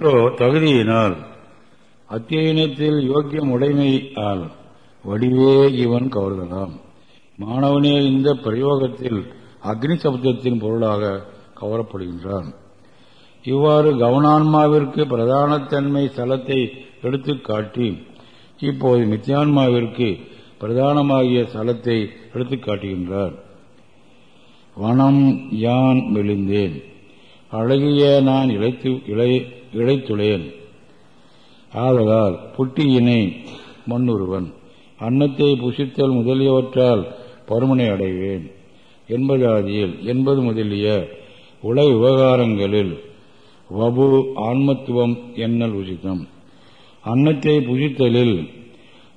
தகுதியினால் அத்தியனத்தில் யோக்கியம் உடைமை ஆள் வடிவே இவன் கவர்தலாம் மாணவனே இந்த பிரயோகத்தில் அக்னி சப்தத்தின் பொருளாக கவரப்படுகின்றான். இவ்வாறு கவனான்மாவிற்கு பிரதானத்தன்மை ஸ்தலத்தை எடுத்து காட்டி இப்போது மித்தியான்மாவிற்கு பிரதானமாகிய ஸ்தலத்தை எடுத்து காட்டுகின்றார். வனம் யான் மெலிந்தேன் அழகிய நான் இழைத்து இழைத்துளேன். ஆதலால் புட்டியினை மண்ணுருவன். அன்னத்தை புசித்தல் முதலியவற்றால் பருமனை அடைவேன். என்பதாதியில் என்பது முதலிய உலக விவகாரங்களில் வபு ஆன்மத்துவம் என்னல் உசித்தம். அன்னத்தை புசித்தலில்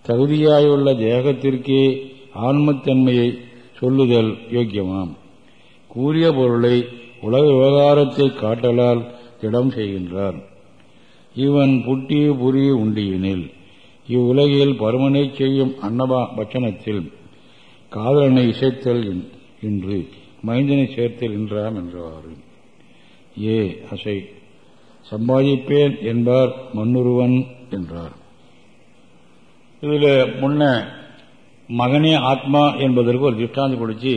தகுதியாயுள்ள தேகத்திற்கே ஆன்மத்தன்மையை சொல்லுதல் யோக்கியமாம். கூறிய பொருளை உலக விவகாரத்தை காட்டலால் இடம் செய்கின்றார் இவன் புட்டி புரி உண்டியினில் இவ்வுலகில் பருமனை செய்யும் அன்னபா பட்சணத்தில் காதலனை இசைத்தல் இன்று மைந்தனை சேர்த்தல் என்றாம் என்றவாறு. ஏ அசை சம்பாதிப்பேன் என்பார் மண்ணுருவன் என்றார். இதில் முன்ன மகனே ஆத்மா என்பதற்கு ஒரு திஷ்டாந்தி கொடுத்து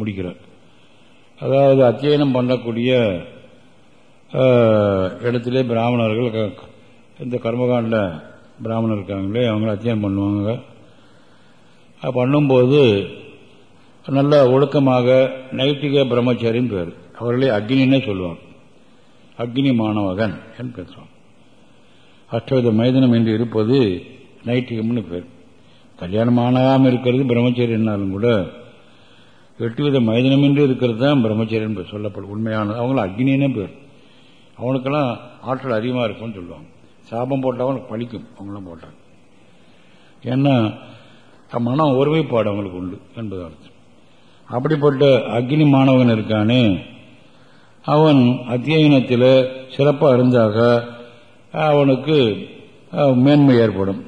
முடிக்கிறார். அதாவது அத்தியனம் பண்ணக்கூடிய இடத்துல பிராமணர்கள் இந்த கர்மகாண்ட பிராமணர் இருக்காங்களே அவங்கள அத்தியம் பண்ணுவாங்க. பண்ணும்போது நல்ல ஒழுக்கமாக நைட்டிக பிரம்மச்சாரின்னு பேர். அவர்களே அக்னின்னே சொல்லுவாங்க. அக்னி மாணவகன் என்று பேசுவாங்க. அஷ்டவித மைதனம் என்று இருப்பது நைட்டிகம்னு பேர். கல்யாணம் ஆனாமல் இருக்கிறது பிரம்மச்சரியன்னாலும் கூட எட்டு வித மைதனம் என்று இருக்கிறது தான் பிரம்மச்சரியன் சொல்லப்படும். உண்மையானது அவங்கள அக்னினே பேர். அவனுக்கெல்லாம் ஆற்றல் அதிகமாக இருக்கும்னு சொல்லுவாங்க. சாபம் போட்டவன் பழிக்கும் அவங்களாம் போட்டாங்க. ஏன்னா மனம் ஒருமைப்பாடு அவங்களுக்கு உண்டு என்பது அர்த்தம். அப்படிப்பட்ட அக்னி மாணவன் இருக்கானே அவன் அத்தியனத்தில் சிறப்பாக இருந்தாக அவனுக்கு மேன்மை ஏற்படும்.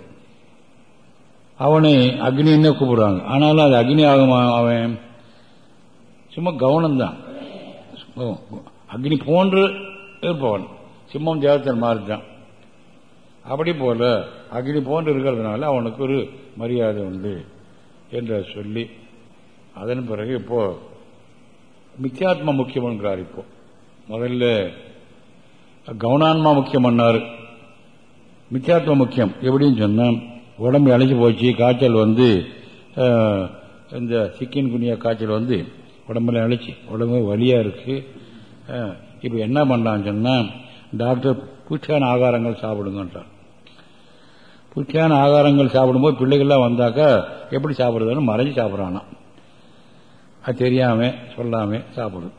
அவனை அக்னின்னே கூப்பிடுறாங்க. ஆனாலும் அது அக்னி ஆகும் அவன்? சும்மா கவனம்தான். அக்னி போன்று இருப்பவன் சிம்மம் தேவத்தன் மாறிட்டான். அப்படி போல அக்னி போன்று இருக்கிறதுனால அவனுக்கு ஒரு மரியாதை உண்டு என்று சொல்லி அதன் பிறகு இப்போ மித்தியாத்மா முக்கியம்ங்கிறார் இப்போ. முதல்ல கவுனான்மா முக்கியம் மித்தியாத்மா முக்கியம். எப்படின்னு சொன்னால் உடம்பு அழைச்சி போச்சு காய்ச்சல் வந்து இந்த சிக்கின் குனியா காய்ச்சல் வந்து உடம்புல அழைச்சி உடம்பு வலியா இருக்கு. இப்போ என்ன பண்ணலான்னு சொன்னால் டாக்டர் பூச்சியான ஆகாரங்கள் சாப்பிடுங்கன்றார். பூச்சியான ஆகாரங்கள் சாப்பிடும்போது பிள்ளைகள்லாம் வந்தாக்கா எப்படி சாப்பிட்றதுன்னு மறைஞ்சு சாப்பிட்றானா. அது தெரியாமல் சொல்லாமல் சாப்பிடும்.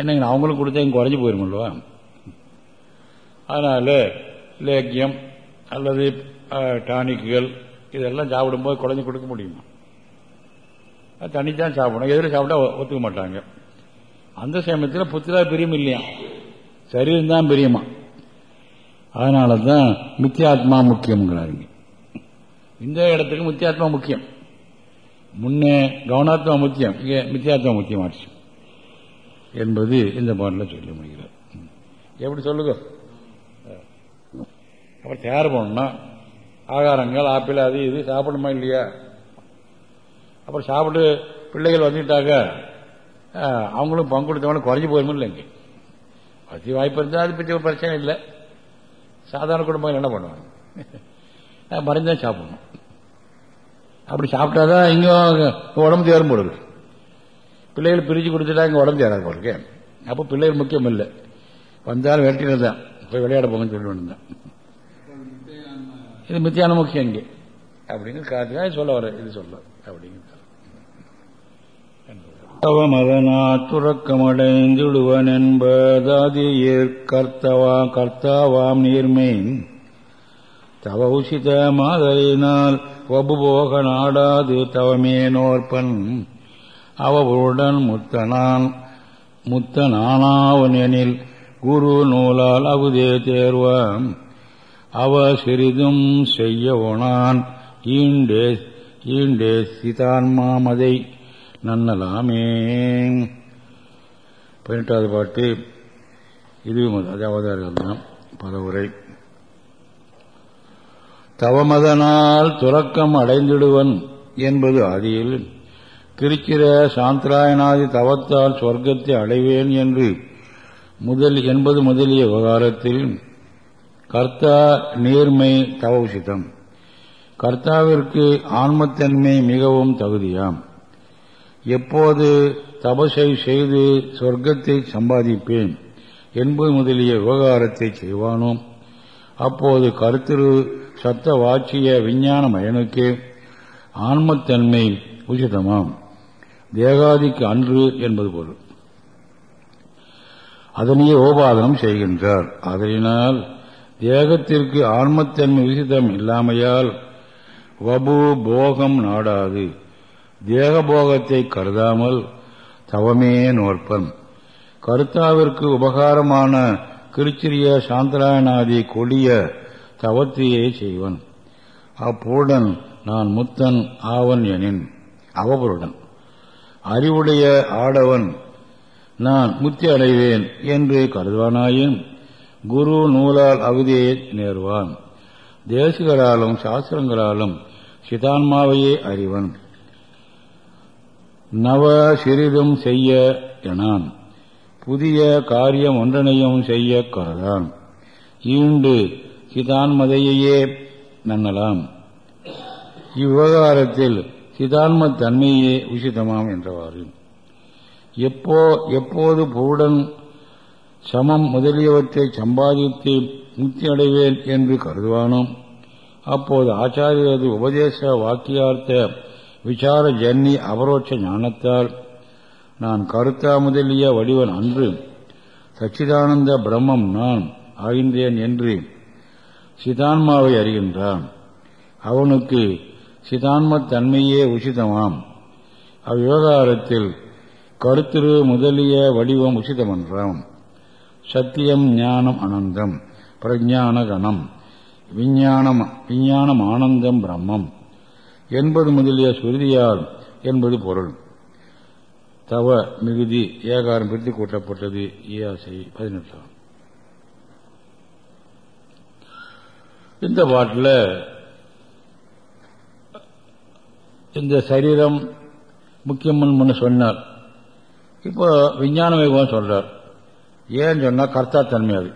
என்னங்க அவங்களுக்கு கொடுத்தா இங்கே குறைஞ்சி போயிருமில்லவா அதனால் லேக்கியம் அல்லது டானிக்குகள் இதெல்லாம் சாப்பிடும்போது குழந்தை கொடுக்க முடியுமா? தண்ணி சாப்பிடணும். எதிர சாப்பிட்டா ஒத்துக்க மாட்டாங்க. அந்த சமயத்தில் புத்திரா பிரியம் இல்லையா சரீரம் தான் பிரியமா. அதனால தான் மித்தியாத்மா முக்கியம்ங்கிறாருங்க. இந்த இடத்துக்கு மித்தியாத்மா முக்கியம். முன்னே கவனாத்மா முக்கியம் இங்கே மித்தியாத்மா முக்கியமாச்சு என்பது இந்த பாட்டில் சொல்ல முடிகிறார் எப்படி சொல்லுங்க? அப்புறம் தயார் பண்ணணும்னா ஆகாரங்கள் ஆப்பிள் அது இது சாப்பிடணுமா இல்லையா? அப்புறம் சாப்பிட்டு பிள்ளைகள் வந்துட்டாக்க அவங்களும் பங்கு கொடுத்தவங்களும் குறைஞ்சி போயிருமோ இல்லைங்க. வசதி வாய்ப்பு இருந்தால் அது பற்றி ஒரு பிரச்சனை இல்லை. சாதாரண குடும்பங்கள் என்ன பண்ணுவாங்க? மறைந்தான் சாப்பிடணும். அப்படி சாப்பிட்டாதான் இங்கே உடம்பு தேரும் போடுது பிள்ளைகள் பிரித்து கொடுத்துட்டா இங்கே உடம்பு தேராது பொருளுக்கு அப்போ பிள்ளைகள் முக்கியம் இல்லை. வந்தாலும் வெட்டினது தான். போய் விளையாட போங்கன்னு சொல்லி வேண்டியதான் இது மித்தியான முக்கியம் இங்கே. அப்படின்னு காட்டுக்கா சொல்ல வர இது சொல்ல அப்படிங்கிறது தவமதனா துறக்கமடைந்துடுவன் என்பதாதியிற் கர்த்தவா கர்த்தாவாம் நீர்மேன். தவ உசித மாதலினால் வபுபோக நாடாது தவமேனோர்பன் அவருடன் முத்தனான் முத்தனானாவன் எனில் குரு நூலால் அவுதே தேர்வாம். அவ சிறிதும் செய்யவோனான் ஈண்டே ஈண்டே சிதான்மாமதை. நன்னலாமே. பதினெட்டாவது பாட்டு இது அதாவது தான் பதவுரை தவமதனால் துறக்கம் அடைந்திடுவன் என்பது ஆதியில் கிருச்சிர சாந்திராயனாதி தவத்தால் சொர்க்கத்தை அடைவேன் என்று முதல் என்பது முதலிய விவகாரத்தில் கர்த்தா நேர்மை தவசிதம் கர்த்தாவிற்கு ஆன்மத்தன்மை மிகவும் தகுதியாம். எப்போது தபசை செய்து சொர்க்கத்தை சம்பாதிப்பேன் என்பது முதலிய விவகாரத்தை செய்வானோ? அப்போது கருத்திரு சத்த வாட்சிய விஞ்ஞான மயனுக்கு ஆன்மத்தன்மை உச்சிதமாம். தேகாதிக்கு அன்று என்பது பொருள். அதனையே ஓபாதனம் செய்கின்றார். அதனால் தேகத்திற்கு ஆன்மத்தன்மை உசிதம் இல்லாமையால் வபு போகம் நாடாது. தேகபோகத்தை கருதாமல் தவமே நோற்பன். கருத்தாவிற்கு உபகாரமான கிருச்சிரிய சாந்தராயணாதி கொடிய தவத்தையே செய்வன். அப்பூடன் நான் முத்தன் ஆவன் எனின் அவபுருடன். அறிவுடைய ஆடவன் நான் முத்தி அடைவேன் என்று கருதுவானாயின் குரு நூலால் அவதியை நேர்வான். தேசிகராலும் சாஸ்திரங்களாலும் சிதான்மாவையே அறிவன். நவ சிறிதும் செய்ய எனான். புதிய காரியம் ஒன்றனையும் செய்ய கருதான் ஈண்டு சிதான்மதையே நன்னலாம். இவ்விவகாரத்தில் சிதான்ம தன்மையே உசிதமாம் என்றவாறு. எப்போ எப்போது பொருடன் சமம் முதலியவற்றை சம்பாதித்து முக்தி அடைவேன் என்று கருதுவானோ அப்போது ஆச்சாரியரது உபதேச வாக்கியார்த்த விசார ஜன்னி அபரோட்ச ஞானத்தால் நான் கருத்தா முதலிய வடிவன் அன்று சச்சிதானந்த பிரம்மம் நான் ஆகின்றேன் என்று சிதான்மாவை அறிகின்றான். அவனுக்கு சிதான்ம தன்மையே உசிதமாம். அவ்விவகாரத்தில் கருத்திரு முதலிய வடிவம் உசிதமன்றாம். சத்தியம் ஞானம் அனந்தம் பிரஜான கணம் விஞ்ஞானம் விஞ்ஞானம் ஆனந்தம் பிரம்மம். என்பது முதலிய சுருதியால் என்பது பொருள். தவ மிகுதி ஏகாரம் பிரித்து கூட்டப்பட்டது. ஈயாசை பதினெட்டாம் இந்த பாட்டில் இந்த சரீரம் முக்கியம்னு சொன்னார். இப்போ விஞ்ஞான வைபவம் சொல்றார். ஏன்னு சொன்னா கர்த்தா தன்மை அது.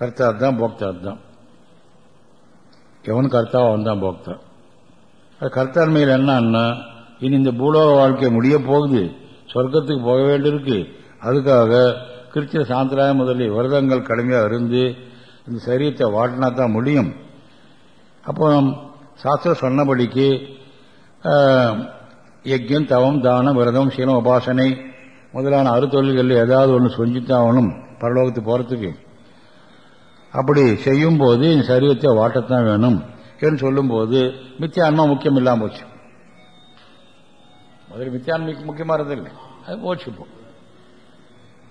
கர்த்தா தான் போக்தா தான் எவன் கர்த்தாவோ அவன் தான் போக்தான் கர்த்தாண்மையில் என்னன்னா இனி இந்த பூலோக வாழ்க்கை முடிய போகுது. சொர்க்கத்துக்கு போக வேண்டியிருக்கு. அதுக்காக கிருஷ்ண சாந்திராயம் முதலிய விரதங்கள் கடுமையாக இருந்து இந்த சரீரத்தை வாட்டினா தான் முடியும். அப்போ சாஸ்திரம் சொன்னபடிக்கு யஜ்யம் தவம் தானம் விரதம் சீலம் உபாசனை முதலான அறுத்தொழில்கள் ஏதாவது ஒன்று செஞ்சுத்தான் ஆகணும் பரலோகத்துக்கு போகிறதுக்கு அப்படி செய்யும் போது இந்த சரீரத்தை வாட்டத்தான் வேணும். என்று சொல்லும்போது மித்தியான்மா முக்கியம் இல்லாமல் போச்சு. முதல்ல மித்தியான்மைக்கு முக்கியமாக இருந்ததில்லை அது போச்சு இப்போ.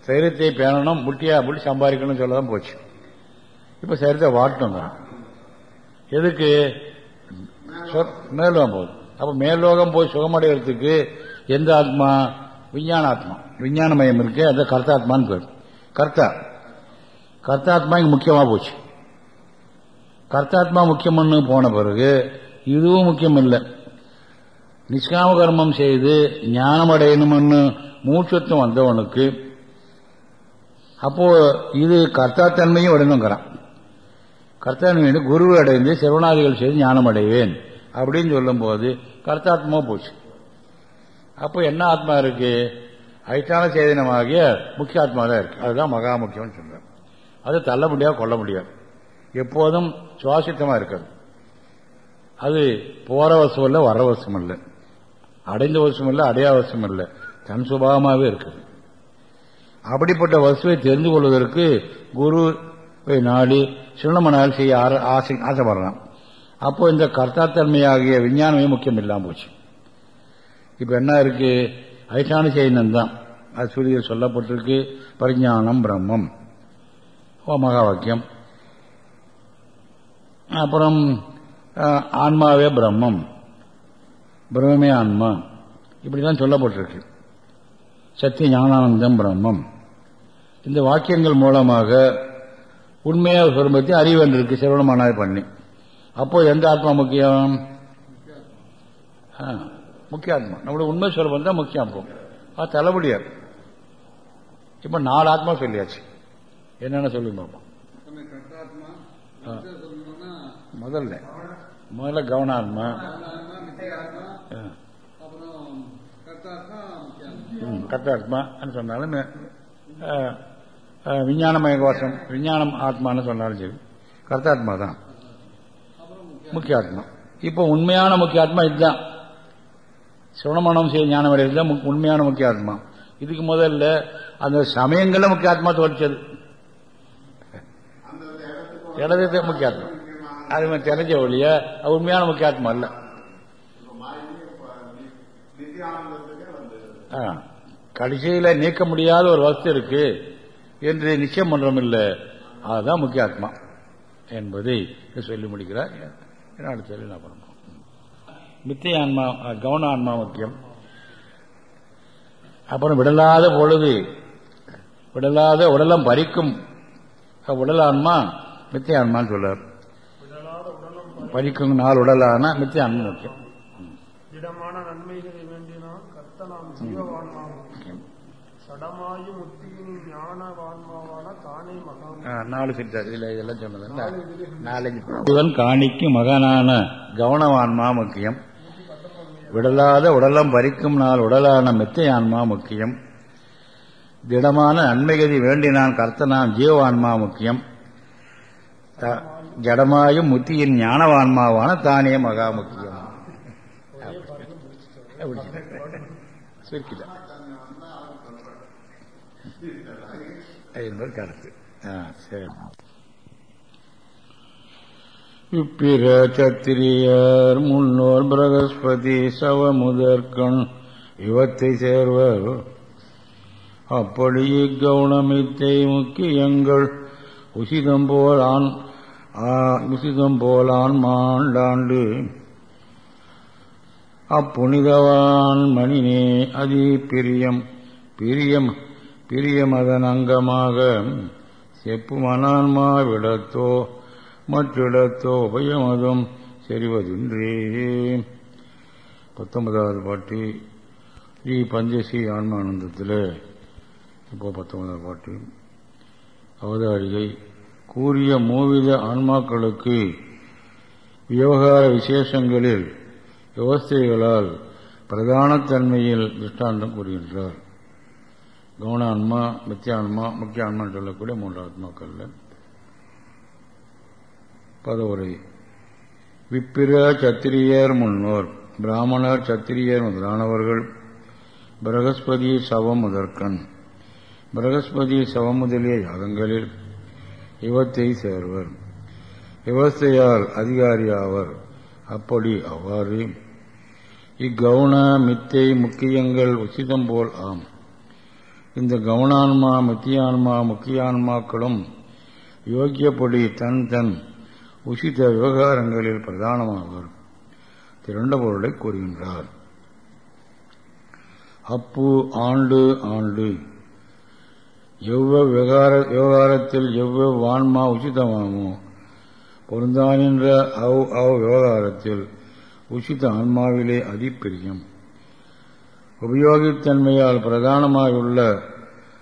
சரீரத்தை பேணணும் முட்டியா முட்டி சம்பாதிக்கணும்னு சொல்லதான் போச்சு. இப்போ சரீரத்தை வாட்டணும் தான். எதுக்கு? மேலோகம் போகுது. அப்போ மேலோகம் போய் சுகமடைகிறதுக்கு எந்த ஆத்மா? விஞ்ஞான ஆத்மா விஞ்ஞான மயம் இருக்கு அது கர்த்தாத்மான்னு பேர். கர்த்தா. கர்த்தாத்மா இங்கே முக்கியமாக போச்சு. கர்த்தாத்மா முக்கியம்னு போன பிறகு இதுவும் முக்கியம் இல்லை நிஷ்காம கர்மம் செய்து ஞானம் அடையணும்னு மூச்சத்துவம் வந்தவனுக்கு அப்போ இது கர்த்தாத்தன்மையும் அடையணுங்கிறான் கர்த்தான்மையை குரு அடைந்து சிறுவனாதிகள் செய்து ஞானம் அடைவேன் அப்படின்னு சொல்லும்போது கர்த்தாத்மா போச்சு. அப்போ என்ன ஆத்மா இருக்கு? ஐட்டான சேதனமாகிய முக்கிய ஆத்மா தான் இருக்கு. அதுதான் மகா முக்கியம்னு சொல்றேன் அது தள்ள முடியாது கொள்ள முடியாது. எப்போதும் சுவாசித்தமா இருக்காது. அது போற வசம் இல்லை வர வசம் இல்லை அடைந்த வசம் இல்லை அடையா வசம் இல்லை தன் சுபாவமாகவே இருக்குது. அப்படிப்பட்ட வசுவை தெரிந்து கொள்வதற்கு குரு நாடி சின்னமனால் செய்ய ஆசை ஆசைப்படுறான் அப்போ இந்த கர்த்தாத்தன்மையாகிய விஞ்ஞானமே முக்கியம் இல்லாமல் போச்சு. இப்ப என்ன இருக்கு? அதிஷ்டான செய்யணும் தான் அது சொல்லப்பட்டிருக்கு பரிஞானம் பிரம்மம். ஓ மகா வாக்கியம் அப்புறம் ஆன்மாவே பிரம்மம். பிரம்மே ஆன்மா. இப்படிதான் சொல்லப்பட்டிருக்கு. சத்திய ஞானானந்தம் பிரம்மம். இந்த வாக்கியங்கள் மூலமாக உண்மையாக சொருபத்தை அறிவென்றிருக்கு வேண்டியிருக்கு சிரவணமானாய் பண்ணி. அப்போ எந்த ஆத்மா முக்கியம்? ஆ, முக்கிய ஆத்மா நம்மளுடைய உண்மை சொல்வம் தான் முக்கியம் அப்போ. அது தலைபடியார் இப்ப நாலு ஆத்மா சொல்லியாச்சு. என்னென்ன சொல்லி பார்ப்போம் நம்ம கர்த்தாத்மா ஆ. மிச்சம் சொல்லணும்னா முதல்ல. முதல்ல கவனாத்மா கர்த்தாத்மா, சொன்னாலும் விஞ்ஞானமய கோஷம் விஞ்ஞானம் ஆத்மான்னு சொன்னாலும் சரி. கர்த்தாத்மா தான். முக்கிய ஆத்மா இப்போ உண்மையான முக்கிய ஆத்மா இதுதான். சிரவணமனம் செய்ய ஞானம் அடைகிறது தான் உண்மையான முக்கிய ஆத்மா இதுக்கு முதல்ல அந்த சமயங்களில் முக்கிய ஆத்மா தோற்றது. இடது முக்கிய ஆத்மா அது மாதிரி தெரிஞ்ச ஒழிய உண்மையான முக்கிய ஆத்மா அல்ல. ஆ. கடைசியில நீக்க முடியாத ஒரு வஸ்து இருக்கு என்று நிச்சயம் பண்றோம் இல்ல அதுதான் முக்கிய ஆத்மா என்பதை சொல்லி முடிக்கிறார். அடுத்த சொல்லி நான் பண்ணுவோம் மித்திய ஆன்மா கவன ஆன்மா முக்கியம். அப்புறம் விடலாத பொழுது விடலாத உடலம் பறிக்கும். அஹ், உடல் ஆன்மா மித்திய ஆன்மான்னு சொல்றார். பறிக்கும் நாள் உடலான மித்திய ஆன்மா முக்கியம் திடமான நன்மைகளை வேண்டினால் கர்த்தனாம் ஜீவவான்மாவும் சடமாயும் முத்தியின் ஞானவான்மாவான தானே மகாம் ஆ, நாலு சித்தார் இதுல இதெல்லாம் சொன்னது. நாலஞ்சு. காணிக்கு மகனான கவனவான்மா முக்கியம். விடலாத உடலம் பறிக்கும் நாள் உடலான மெத்தையான்மா முக்கியம். திடமான நன்மைகதி வேண்டினான் கர்த்தனாம் ஜீவான்மா முக்கியம். ஜடமாயும் முத்தியின் ஞானவான்மாவான தானே மகா முக்கியம். சுருக்கில என்பது கருத்து. சரி. இப்பிற முன்னோர் பிரகஸ்பதி சவமுதற்கண் இவத்தை சேர்வர். அப்படி இக்கவுனமித்தை முக்கியங்கள் உசிதம் போலான் உசிதம் போலான் மாண்டாண்டு. அப்புனிதவான் மணினே அதி பிரியம். பிரியம் பிரியமதன் அங்கமாக. செப்புமனான்மா விடத்தோ மற்றிடத்தோ உபயமதும் செறிவதின்றே. பத்தொன்பதாவது பாட்டு. ஸ்ரீ பஞ்சசி ஆன்மானந்தத்தில் இப்போ பத்தொன்பதாவது பாட்டு. அவதாரிகை கூறிய மூவித ஆன்மாக்களுக்கு விவகார விசேஷங்களில் விவஸ்தைகளால் பிரதானத்தன்மையில் திருஷ்டாந்தம் கூறுகின்றார். கவுன ஆன்மா மித்திய ஆன்மா முக்கிய ஆன்மான்னு சொல்லக்கூடிய மூன்று ஆத்மாக்கள்ல பதவுரை. விப்பிர சத்திரியர் முன்னோர் பிராமணர் சத்திரியர் முதலானவர்கள் பிரகஸ்பதி சவம் முதற்கண். பிரகஸ்பதி சவம் முதலிய யாகங்களில் இவத்தை சேர்வர். விவஸ்தையால் அதிகாரியாவர். அப்படி அவ்வாறு. இக்கவுன மித்தை முக்கியங்கள் உச்சிதம் போல் ஆம். இந்த கவுனான்மா மித்தியான்மா முக்கியான்மாக்களும் யோக்கியப்படி தன் தன் உசித விவகாரங்களில் பிரதானமாவர். திரண்ட பொருளை கூறுகின்றார். அப்பு ஆண்டு ஆண்டு. எவ்வளவு விவகார விவகாரத்தில் எவ்வளவு வான்மா பொருந்தான் பொருந்தானின்ற அவ் அவ் விவகாரத்தில் உச்சித ஆன்மாவிலே அதிப்பிரியம். உபயோகித்தன்மையால் பிரதானமாயுள்ள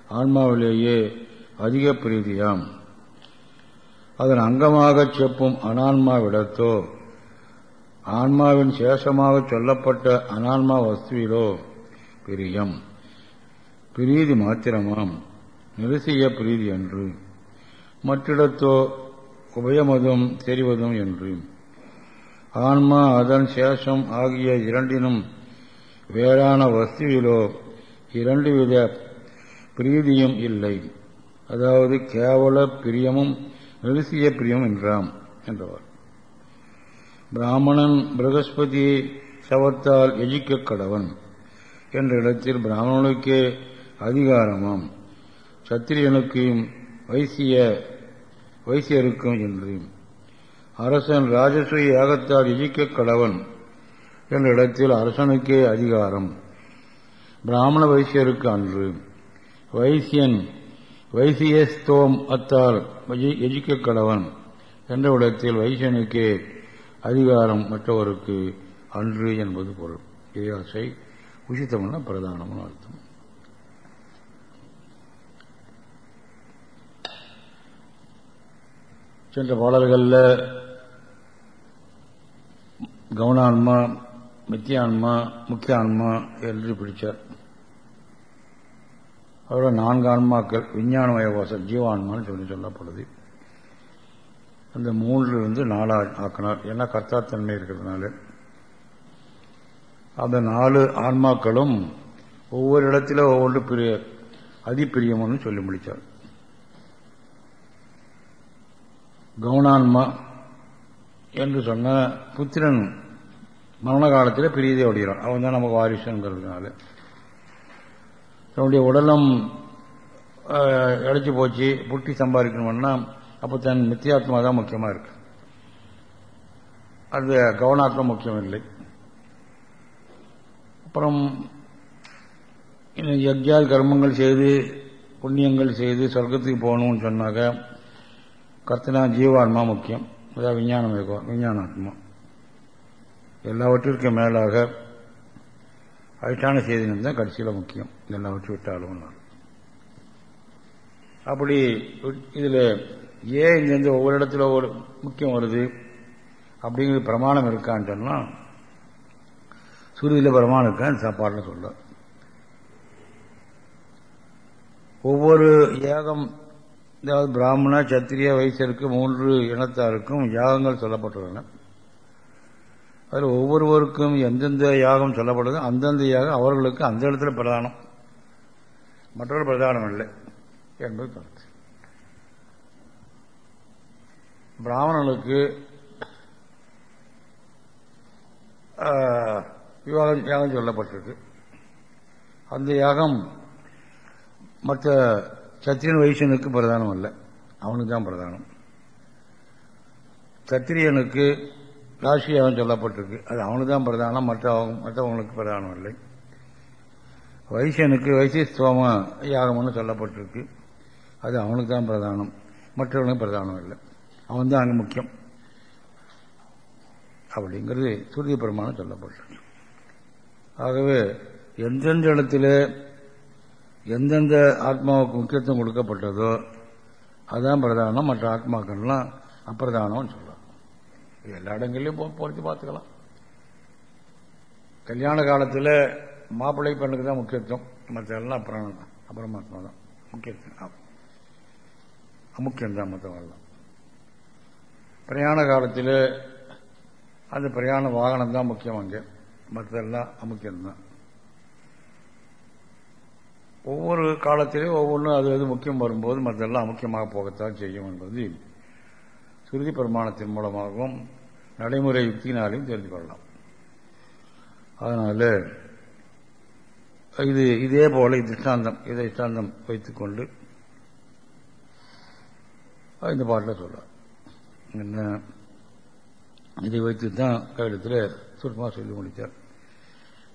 ஆன்மாவிலேயே அதிக பிரீதியாம். அதன் அங்கமாகச் செப்பும் அனான்மாவிடத்தோ ஆன்மாவின் சேஷமாக சொல்லப்பட்ட அனான்மா வஸ்துவிலோ பிரியம். பிரீதி மாத்திரமாம். நிரசிய பிரீதி என்று மற்றிடத்தோ உபயமதும் தெரிவதும் என்று. ஆன்மா அதன் சேஷம் ஆகிய இரண்டினும் வேறான வஸ்துவிலோ இரண்டு வித பிரீதியும் இல்லை. அதாவது கேவல பிரியமும் நிருசிய பிரியம் என்றாம் என்றவர். பிராமணன் பிரகஸ்பதி சவத்தால் எஜிக்க கடவன். என்ற இடத்தில் பிராமணனுக்கே அதிகாரமாம். சத்திரியனுக்கும் வைசிய வைசியருக்கும் என்று. அரசன் ராஜசூய யாகத்தால் எஜிக்க கடவன் என்ற இடத்தில் அரசனுக்கே அதிகாரம். பிராமண வைசியருக்கு அன்று. வைசியன் வைசியஸ்தோம் அத்தால் எஜிக்க கடவன் என்ற இடத்தில் வைசியனுக்கே அதிகாரம் மற்றவருக்கு அன்று என்பது பொருள். இதையாசை உசித்தம்னா பிரதானம்னு அர்த்தம். சென்ற பாடல்களில் கவுனான்மா மித்தியான்மா முக்கிய ஆன்மா என்று பிடிச்சார். அவரோட நான்கு ஆன்மாக்கள் விஞ்ஞானமயவாசம் ஜீவான்மான்னு சொல்லி சொல்லப்படுது. அந்த மூன்று வந்து நாலா ஆக்கினார். ஏன்னா கர்த்தாத்தன்மை இருக்கிறதுனால. அந்த நாலு ஆன்மாக்களும் ஒவ்வொரு இடத்துல ஒவ்வொன்று பிரிய அதிப்பிரியம்னு சொல்லி முடித்தார் கவுனான்மா என்று சொன்ன புத்திரன் மரண காலத்தில் பிரியதை ஓடுகிறான் அவன் தான் நமக்கு வாரிசுங்கிறதுனால. தன்னுடைய உடலம் இழைச்சி போச்சு புட்டி சம்பாதிக்கணும்னா அப்போ தன் நித்தியாத்மா தான் முக்கியமாக இருக்கு. அது கவனாத்மா முக்கியம் இல்லை அப்புறம் யஜ்யா கர்மங்கள் செய்து புண்ணியங்கள் செய்து சொர்க்கத்துக்கு போகணும்னு சொன்னாக்க கர்த்தனா ஜீவான்மா முக்கியம். அதாவது விஞ்ஞானம் விஞ்ஞானாத்மா. எல்லாவற்றிற்கும் மேலாக அழிட்டான செய்தினம் தான் கடைசியில் முக்கியம். எல்லாவற்றையும் விட்டாலும் அப்படி இதில் ஏன் இங்கேருந்து ஒவ்வொரு இடத்துல ஒரு முக்கியம் வருது. அப்படிங்கிற பிரமாணம் இருக்கான்னு சொன்னால் சுருதியில் பிரமாணம் இருக்கான்னு சாப்பாடுன்னு சொல்ல ஒவ்வொரு ஏகம் அதாவது பிராமண சத்திரிய வைசியருக்கு மூன்று இனத்தாருக்கும் யாகங்கள் சொல்லப்பட்டுள்ளன. அதில் ஒவ்வொருவருக்கும் எந்தெந்த யாகம் சொல்லப்படுதோ அந்தந்த யாகம் அவர்களுக்கு அந்த இடத்துல பிரதானம். மற்றொரு பிரதானம் இல்லை என்பது கருத்து. பிராமணர்களுக்கு விவாகம் யாகம் சொல்லப்பட்டிருக்கு. அந்த யாகம் மற்ற சத்திரியன் வைசியனுக்கு பிரதானம் அல்ல. அவனுக்கு தான் பிரதானம். சத்திரியனுக்கு ராசி அவன் சொல்லப்பட்டிருக்கு. அது அவனுக்கு தான் பிரதானம் மற்றவங்க மற்றவங்களுக்கு பிரதானம் இல்லை. வைசியனுக்கு வைசியஸ்தோம யாகம்னு சொல்லப்பட்டிருக்கு. அது அவனுக்கு தான் பிரதானம். மற்றவனுக்கு பிரதானம் இல்லை. அவன் தான் அங்கே முக்கியம். அப்படிங்கிறது சுருதி பிரமாணம் சொல்லப்பட்டிருக்கு. ஆகவே எந்தெந்த இடத்துல எந்தெந்த ஆத்மாவுக்கு முக்கியத்துவம் கொடுக்கப்பட்டதோ அதான் பிரதானம். மற்ற ஆத்மாக்கள்லாம் அப்பிரதானம்னு சொல்லலாம். எல்லா இடங்கள்லையும் பொறுத்து பார்த்துக்கலாம். கல்யாண காலத்தில் மாப்பிள்ளை பெண்ணுக்கு தான் முக்கியத்துவம். மற்ற எல்லாம் அப்புறம் அப்புறமாத்மா தான் முக்கியத்துவம். அமுக்கியம் தான் மற்றவங்களாம் பிரயாண காலத்தில் அந்த பிரயாண வாகனம் தான் முக்கியம் அங்கே. மற்றதெல்லாம் அமுக்கியம்தான். ஒவ்வொரு காலத்திலையும் ஒவ்வொன்றும் அது அது முக்கியம் வரும்போது மற்றெல்லாம் முக்கியமாக போகத்தான் செய்யும் என்பது சுருதி பிரமாணத்தின் மூலமாகவும் நடைமுறை யுக்தினாலையும் தெரிந்து கொள்ளலாம். அதனால இது இதே போல திஷ்டாந்தம் இதை திஷ்டாந்தம் வைத்துக்கொண்டு இந்த பாட்டில் சொல்லலாம் என்ன? இதை வைத்து தான் கவிதத்தில் சுருக்கமாக சொல்லி முடித்தார்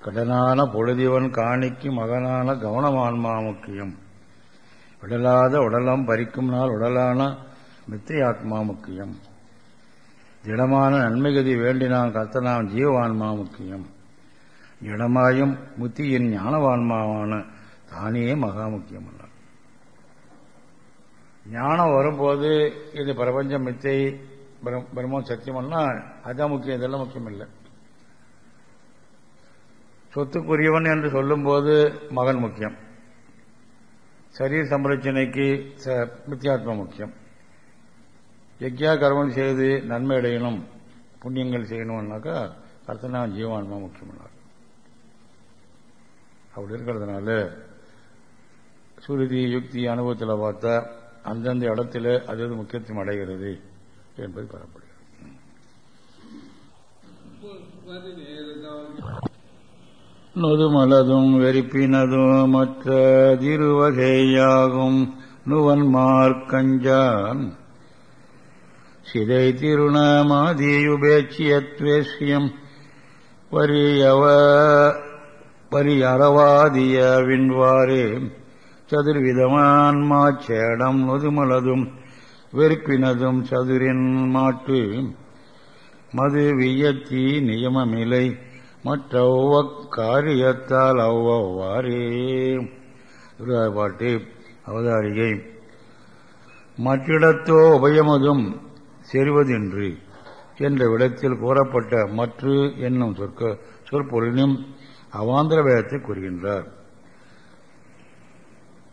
கடனான பொழுதிவன் காணிக்கு மகனான கவனமான்மா முக்கியம். விடலாத உடலம் பறிக்கும் நாள் உடலான மித்தியாத்மா முக்கியம். திடமான நன்மைகதி வேண்டினான் கத்தனாம் ஜீவான்மா முக்கியம். இடமாயும் முத்தியின் ஞானவான்மாவான தானே மகா முக்கியம் ஞானம் வரும்போது இது பிரபஞ்சம் மித்தை பிரம்மம் சத்தியம்னா அதான் முக்கியம் இதெல்லாம் முக்கியம் இல்லை சொத்துக்குரியவன் என்று சொல்லும்போது மகன் முக்கியம். சரீர சம்ரட்சணைக்கு மித்தியாத்மா முக்கியம். யக்யா கர்மம் செய்து நன்மை அடையணும் புண்ணியங்கள் செய்யணும்னாக்கா கர்த்தனா ஜீவான்மா முக்கியம்னார். அப்படி இருக்கிறதுனால சுருதி யுக்தி அனுபவத்தில் பார்த்தா அந்தந்த இடத்துல அது முக்கியத்துவம் அடைகிறது என்பது பெறப்படுகிறது நொதுமலதும் வெறிப்பினதும் மற்ற திருவகையாகும். நுவன்மார்க்கஞ்சான் சிதை திருணமாதியுபேட்சியத்வேஷ்யம் பரியவ பரியறவாதிய விண்வாரே. சதுர்விதமான் மாச்சேடம் நொதுமலதும் வெறுப்பினதும் சதுரின் மாட்டு மது வியத்தி நியமமில்லை. மற்றவ்வ காரியத்தால் அவ்வவாறே பாட்டி அவதாரிகை. மற்றிடத்தோ உபயமதும் செறிவதின்றி. என்ற விடத்தில் கூறப்பட்ட மற்று என்னும் சொற்க சொற்பொருளினும் அவாந்திர வேதத்தை கூறுகின்றார்.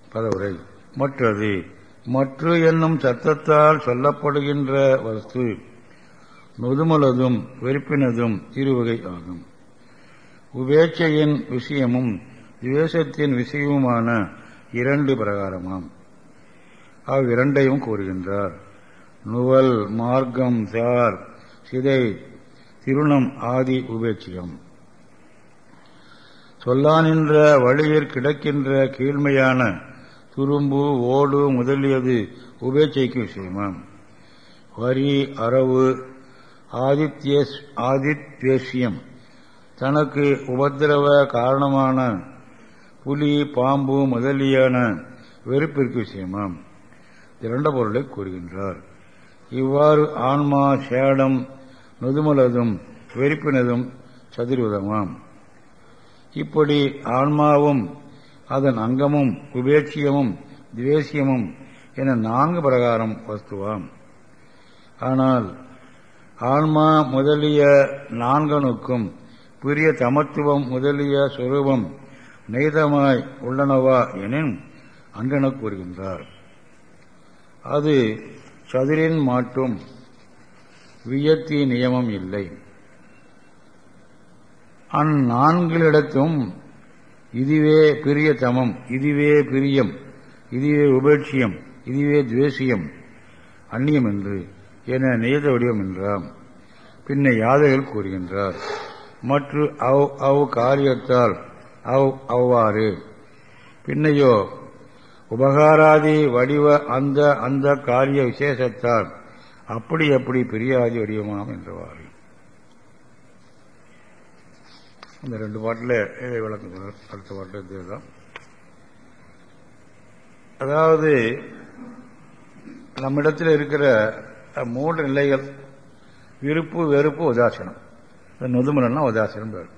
பதவுரை. மற்றது மற்று என்னும் சத்தத்தால் சொல்லப்படுகின்ற வஸ்து நொதுமலதும் வெறுப்பினதும் இருவகை ஆகும். உபேட்சையின் விஷயமும் துவேஷத்தின் விஷயமுமான இரண்டு பிரகாரமாம். அவ்விரண்டையும் கூறுகின்றார். நுவல் மார்க்கம் சார் சிதை திருணம் ஆதி உபேட்சியம். சொல்லானின்ற வழியில் கிடக்கின்ற கீழ்மையான துரும்பு ஓடு முதலியது உபேட்சைக்கு விஷயமாம். வரி அரவு ஆதித்யேஸ் ஆதித்வேஷியம். தனக்கு உபதிரவ காரணமான புலி பாம்பு முதலியான வெறுப்பிற்கு விஷயமாம். இரண்ட பொருளை கூறுகின்றார். இவ்வாறு ஆன்மா சேடம் நொதுமலதும் வெறுப்பினதும் சதுர்விதமாம். இப்படி ஆன்மாவும் அதன் அங்கமும் உபேட்சியமும் துவேசியமும் என நான்கு பிரகாரம் வஸ்துவாம். ஆனால் ஆன்மா முதலிய நான்கனுக்கும் பிரிய தமத்துவம் முதலிய சுரூபம் நெய்தமாய் உள்ளனவா எனின் அன்றென கூறுகின்றார். அது சதிரின் மாற்றும் வியத்தி நியமம் இல்லை. அந்நான்கிலிடத்தும் இதுவே பிரிய தமம் இதுவே பிரியம் இதுவே உபேட்சியம் இதுவே துவேசியம் அந்நியம் என்று என நெய்த வடிவம் என்றாம். பின்ன யாதைகள் கூறுகின்றார். மற்ற அவ் அவ் காரியத்தால் அவ் அவ்வாறு. பின்னையோ உபகாராதி வடிவ அந்த அந்த காரிய விசேஷத்தால் அப்படி அப்படி பிரியாதி வடிவமாம் என்றவாறு. இந்த ரெண்டு பாட்டில் இதை விளக்குகிறார். அடுத்த பாட்டில் இதுதான் அதாவது நம்மிடத்தில் இருக்கிற மூன்று நிலைகள் விருப்பு வெறுப்பு உதாசனம். நொதுமலன்னா உதாசனம் பேர்.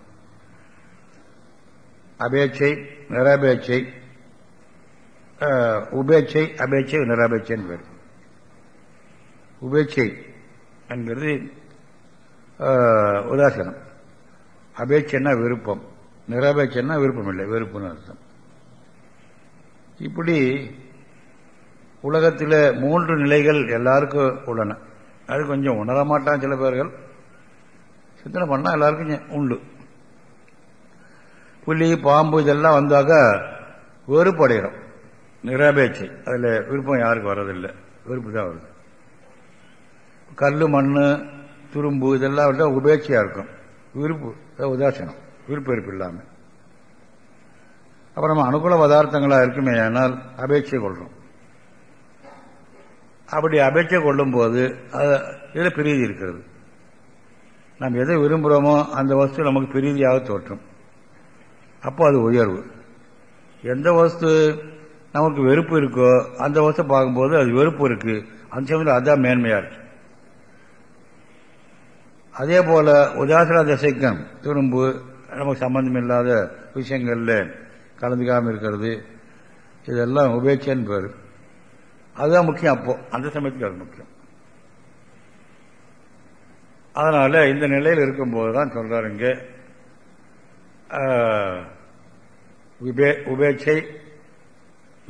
அபேட்சை நிராபேட்சை உபேட்சை அபேட்சை நிராபேட்சைன்னு பேர். உபேட்சை என்கிறது உதாசனம். அபேட்சைன்னா விருப்பம். நிராபேட்சைன்னா விருப்பம் இல்லை வெறுப்புன்னு அர்த்தம். இப்படி உலகத்தில் மூன்று நிலைகள் எல்லாருக்கும் உள்ளன. அது கொஞ்சம் உணர மாட்டான் சில பேர்கள். சிந்தனை பண்ணால் எல்லாருக்கும் உண்டு. புலி பாம்பு இதெல்லாம் வந்தாக்க வெறுப்படைகிறோம் நிராபேச்சை அதில் விருப்பம் யாருக்கு வர்றதில்லை. வெறுப்பு தான் வருது. கல் மண் துரும்பு இதெல்லாம் வந்து உபேட்சையாக இருக்கும். விருப்பு உதாசீனம். விருப்ப வெறுப்பு இல்லாமல் அப்புறம் நம்ம அனுகூல பதார்த்தங்களாக இருக்குமே ஆனால் அபேட்சை கொள்றோம். அப்படி அபேட்சை கொள்ளும் போது இதில் பிரீதி இருக்கிறது. நாம் எதை விரும்புகிறோமோ அந்த வஸ்து நமக்கு பிரீதியாக தோற்றும். அப்போ அது உயர்வு. எந்த வஸ்து நமக்கு வெறுப்பு இருக்கோ அந்த வஸ்து பார்க்கும்போது அது வெறுப்பு இருக்கு. அந்த சமயத்தில் அதுதான் மேன்மையா இருக்கு. அதே போல உதாசன திசைக்கம் துரும்பு நமக்கு சம்பந்தம் இல்லாத விஷயங்கள்ல கலந்துக்காமல் இருக்கிறது. இதெல்லாம் உபேட்சன்னு பேர். அதுதான் முக்கியம் அப்போ. அந்த சமயத்துக்கு அது முக்கியம். அதனால் இந்த நிலையில் இருக்கும்போது தான் சொல்கிறாரு இங்கே உபே உபேட்சை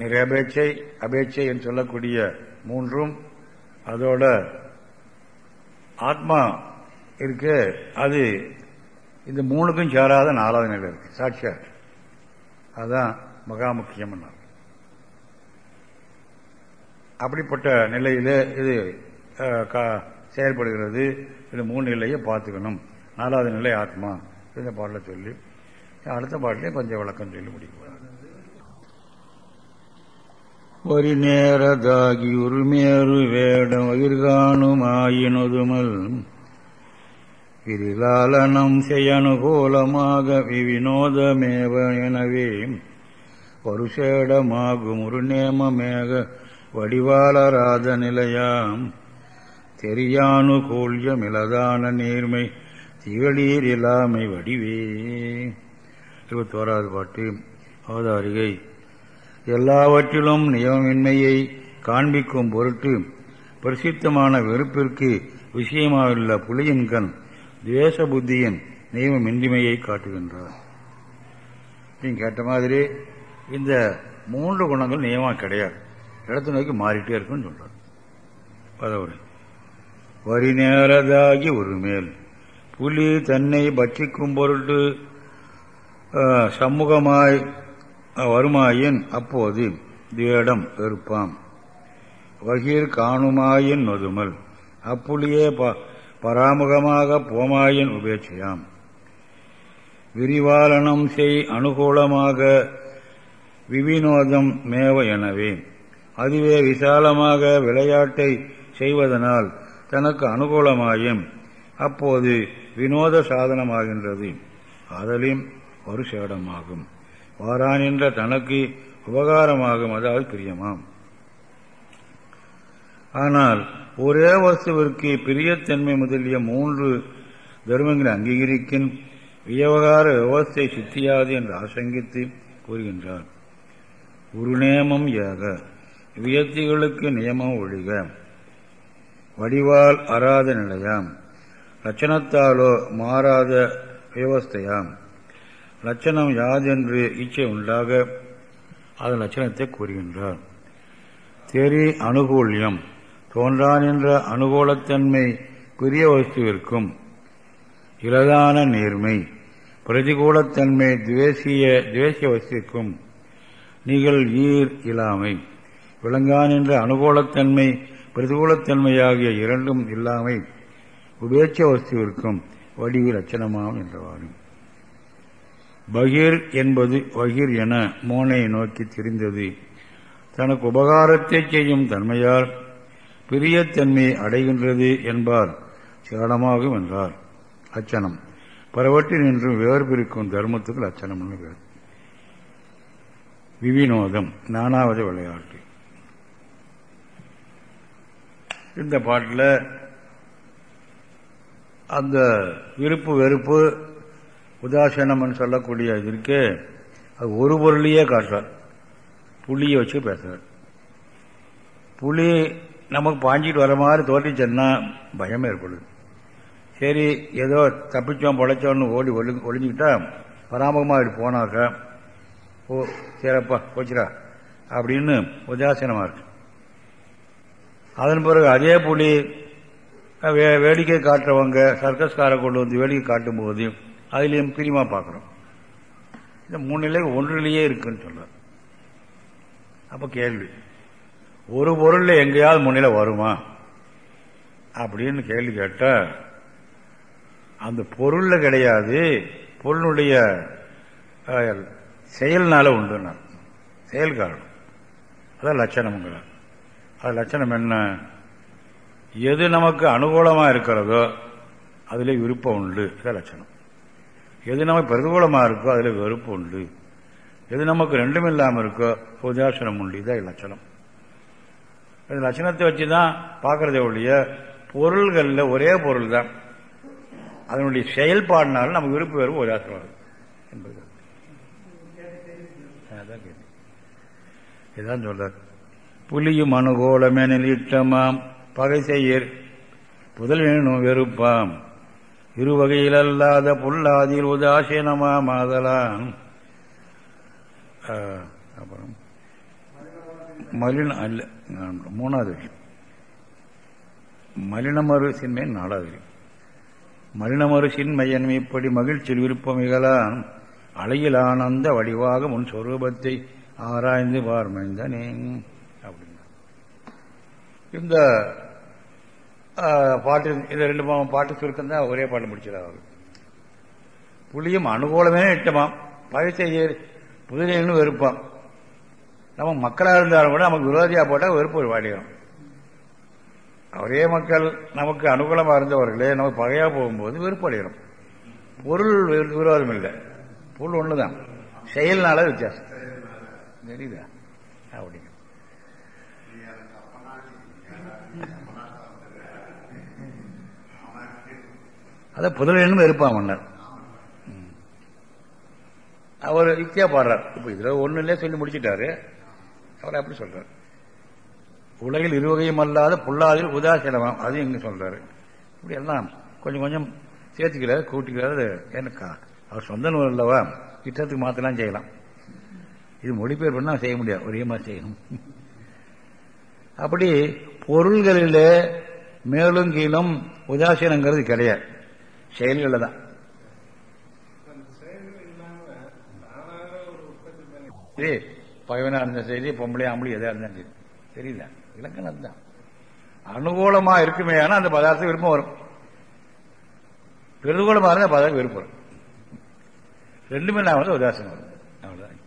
நிரபேட்சை அபேட்சை என்று சொல்லக்கூடிய மூன்றும் அதோட ஆத்மா இருக்கு. அது இந்த மூணுக்கும் சேராத நாலாவது நிலை இருக்கு சாட்சியா. அதுதான் மகா முக்கியம் அப்படிப்பட்ட நிலையில் இது செயல்படுகிறது. இந்த மூணு நிலையை பார்த்துக்கணும். நாலாவது நிலை ஆத்மா. இந்த பாட்டில் சொல்லி அடுத்த பாட்டிலே கொஞ்சம் விளக்கம் சொல்லி முடிக்கும் ஒரு நேரதாகி உருமேறு வேடம் எதிர்காணும் ஆயினதுமல். விரிலாலனம் செய்யனுகூலமாக விவினோதமேவ எனவே. வருஷேடமாகும் ஒரு நேமமேக வடிவாளராத நிலையாம். தெரியானுகூல்யமிலதான நேர்மை திகழீர் இல்லாமை வடிவே. இருபத்தோராவது பாட்டு அவதாரிகை. எல்லாவற்றிலும் நியமமின்மையை காண்பிக்கும் பொருட்டு பிரசித்தமான வெறுப்பிற்கு விஷயமாயுள்ள புலியின் கண் துவேஷ புத்தியின் நியமமின்மையை காட்டுகின்றார். நீங்க கேட்ட மாதிரி இந்த மூன்று குணங்கள் நியமம் கிடையாது. இடத்து நோக்கி மாறிட்டே இருக்குன்னு சொல்றார். பதவுரை. வரி நேரதாகி ஒரு மேல் புலி தன்னை பட்சிக்கும் பொருட்டு சம்முகமாய் சமூகமாய் வருமாயின் அப்போது வேடம் வெறுப்பாம். வகீர் காணுமாயின் நொதுமல். அப்புலியே ப- பராமுகமாக போமாயின் உபேட்சையாம். விரிவாலனம் செய் அனுகூலமாக விவினோதம் மேவ எனவே. அதுவே விசாலமாக விளையாட்டை செய்வதனால் தனக்கு அனுகூலமாயும் அப்போது வினோத சாதனமாகின்றது. ஆதலின் ஒரு சேடமாகும். வாரான் என்ற தனக்கு உபகாரமாகும் அதாவது பிரியமாம். ஆனால் ஒரே வஸ்துவிற்கு பிரியத்தன்மை முதலிய மூன்று தர்மங்களை அங்கீகரிக்கின் விவகார விவஸ்தை சித்தியாது என்று ஆசங்கித்து கூறுகின்றார். ஒரு நேமம் ஏக வியத்திகளுக்கு நியமம் ஒழிக. வடிவால் அறாத நிலையாம். லட்சணத்தாலோ மாறாத வியவஸ்தையாம் லட்சணம் யாதென்று இச்சை உண்டாக அதன் லட்சணத்தை கூறுகின்றார். தெரி அனுகூல்யம் தோன்றான் என்ற அனுகூலத்தன்மை பிரிய வஸ்துவிற்கும் இலதான நேர்மை பிரதிகூலத்தன்மை துவேசிய துவேசிய வஸ்துவிற்கும் நிகழ் ஈர் இல்லாமை விளங்கான் என்ற அனுகூலத்தன்மை பிரதிகூலத்தன்மையாகிய இரண்டும் இல்லாமை உபேட்ச வஸ்துவிற்கும் வடிவு லட்சணமாகும் என்றவாறு. பகீர் என்பது வகீர் என மோனை நோக்கி தெரிந்தது. தனக்கு உபகாரத்தை செய்யும் தன்மையால் பிரியத்தன்மை அடைகின்றது என்பார் சேடமாகும் என்றார். அச்சனம் பரவற்றில் நின்றும் வேறு பிரிக்கும் தர்மத்துக்கு அச்சனம் பேர் விவினோதம். நானாவது விளையாட்டு. இந்த பாட்டில் அந்த விருப்பு வெறுப்பு உதாசீனம்னு சொல்லக்கூடிய இது இருக்கு அது ஒரு பொருளையே காட்டுறார். புளியை வச்சு பேசுறார். புலி நமக்கு பாஞ்சிட்டு வர மாதிரி தோற்றிச்சேன்னா பயம் ஏற்படுது. சரி ஏதோ தப்பிச்சோம் பொழைச்சோம்னு ஓடி ஒளி ஒளிஞ்சுக்கிட்டா பராமகமாக இப்படி போனாக்கா ஓ சரிப்பா போச்சுடா அப்படின்னு உதாசீனமாக இருக்கு. அதன் பிறகு அதே புலி வே வேடிக்கை காட்டுறவங்க சர்க்கஸ்காரை கொண்டு வந்து வேடிக்கை காட்டும் போது அதுலேயும் பிரியமாக பார்க்குறோம் இந்த மூணு நிலை ஒன்றிலேயே இருக்குன்னு சொல்றார். அப்போ கேள்வி ஒரு பொருளில் எங்கேயாவது முன்னிலை வருமா? அப்படின்னு கேள்வி கேட்டால் அந்த பொருளில் கிடையாது பொருளுடைய அஹ், செயல்னால நான் செயல் காரணம். அதான் லட்சணம்ங்கிறார். அது லட்சணம் என்ன? எது நமக்கு அனுகூலமாக இருக்கிறதோ அதில் விருப்பம் உண்டு. இதான் லட்சணம். எது நமக்கு பிரதிகூலமாக இருக்கோ அதில் வெறுப்பு உண்டு. எது நமக்கு ரெண்டும் இல்லாமல் இருக்கோ உதாசனம் உண்டு. இதான் லட்சணம். இந்த லட்சணத்தை வச்சு தான் பார்க்கறதே ஒழிய பொருள்களில் ஒரே பொருள் தான் அதனுடைய செயல்பாடுனால நமக்கு விருப்பம் வெறும் உதாசனம் வருது என்பது அதான் இதான் சொல்றார். புலியும் அனுகூலமெனில் இட்டமாம். பகை செய்யர். புதல்வனும் வெறுப்பாம். இருவகையில் அல்லாத புல்லாதில் உதாசீனமாம் ஆதலான். அப்புறம். மலின அல்ல மூணாவது விஷயம். மலினமறு சின்மை நாலாவது விஷயம். மலினமறு சின்மையன் இப்படி மகிழ்ச்சியில் விருப்பம் இகலான் ஆனந்த வடிவாக உன் சொரூபத்தை ஆராய்ந்து பார்மைந்தனே இந்த பாட்டு இந்த ரெண்டு மா- பாட்டு சுருக்கம் தான் ஒரே பாட்டு முடிச்சிடாது புளியும் அனுகூலமே இட்டமாம். பழச்செய்ய புதிரைன்னு வெறுப்பான் நம்ம மக்களாக இருந்தாலும் கூட நமக்கு விரோதியாக போட்டால் வெறுப்பு ஒரு வாடிக்கிறோம் ஒரே மக்கள் நமக்கு அனுகூலமாக இருந்தவர்களே நமக்கு பகையாக போகும்போது வெறுப்பு அடைகிறோம் பொருள் விரோதம் இல்லை. பொருள் ஒன்று தான் செயல்னால வித்தியாசம். தெரியுதா? அத புதலனும் இருப்பான் மன்னர். அவர் யுக்தியா பாடுறார். இப்ப இதுல ஒண்ணு இல்லையே சொல்லி முடிச்சிட்டாரு. அவர் அப்படி சொல்றார். உலகில் இருவகையும் அல்லாத புல்லாதில் உதாசீனமாம். அது இங்க சொல்றாரு. இப்படி எல்லாம் கொஞ்சம் கொஞ்சம் சேர்த்துக்கிறார் கூட்டிக்கிறாரு. எனக்கா அவர் சொந்த நூல் அல்லவா? இஷ்டத்துக்கு மாத்தலாம் செய்யலாம். இது மொழிபெயர்ப்பு செய்ய முடியாது. ஒரே மாதிரி செய்யணும். அப்படி பொருள்களிலே மேலும் கீழும் உதாசீனங்கிறது கிடையாது. செயல்கள் தான் சரி பகைவனா இருந்த செய்தி பொம்பளை ஆம்பளை எதா இருந்தாலும் சரி. தெரியல. இலக்கணம் தான் அனுகூலமா இருக்குமே ஆனா அந்த பதார்த்தம் விருப்பம் வரும். பிரதிகூலமா இருந்தால் பதார்த்தம் விருப்பம் வரும். ரெண்டுமே நான் வந்து உதாசனம் வரும். அவ்வளவுதான்.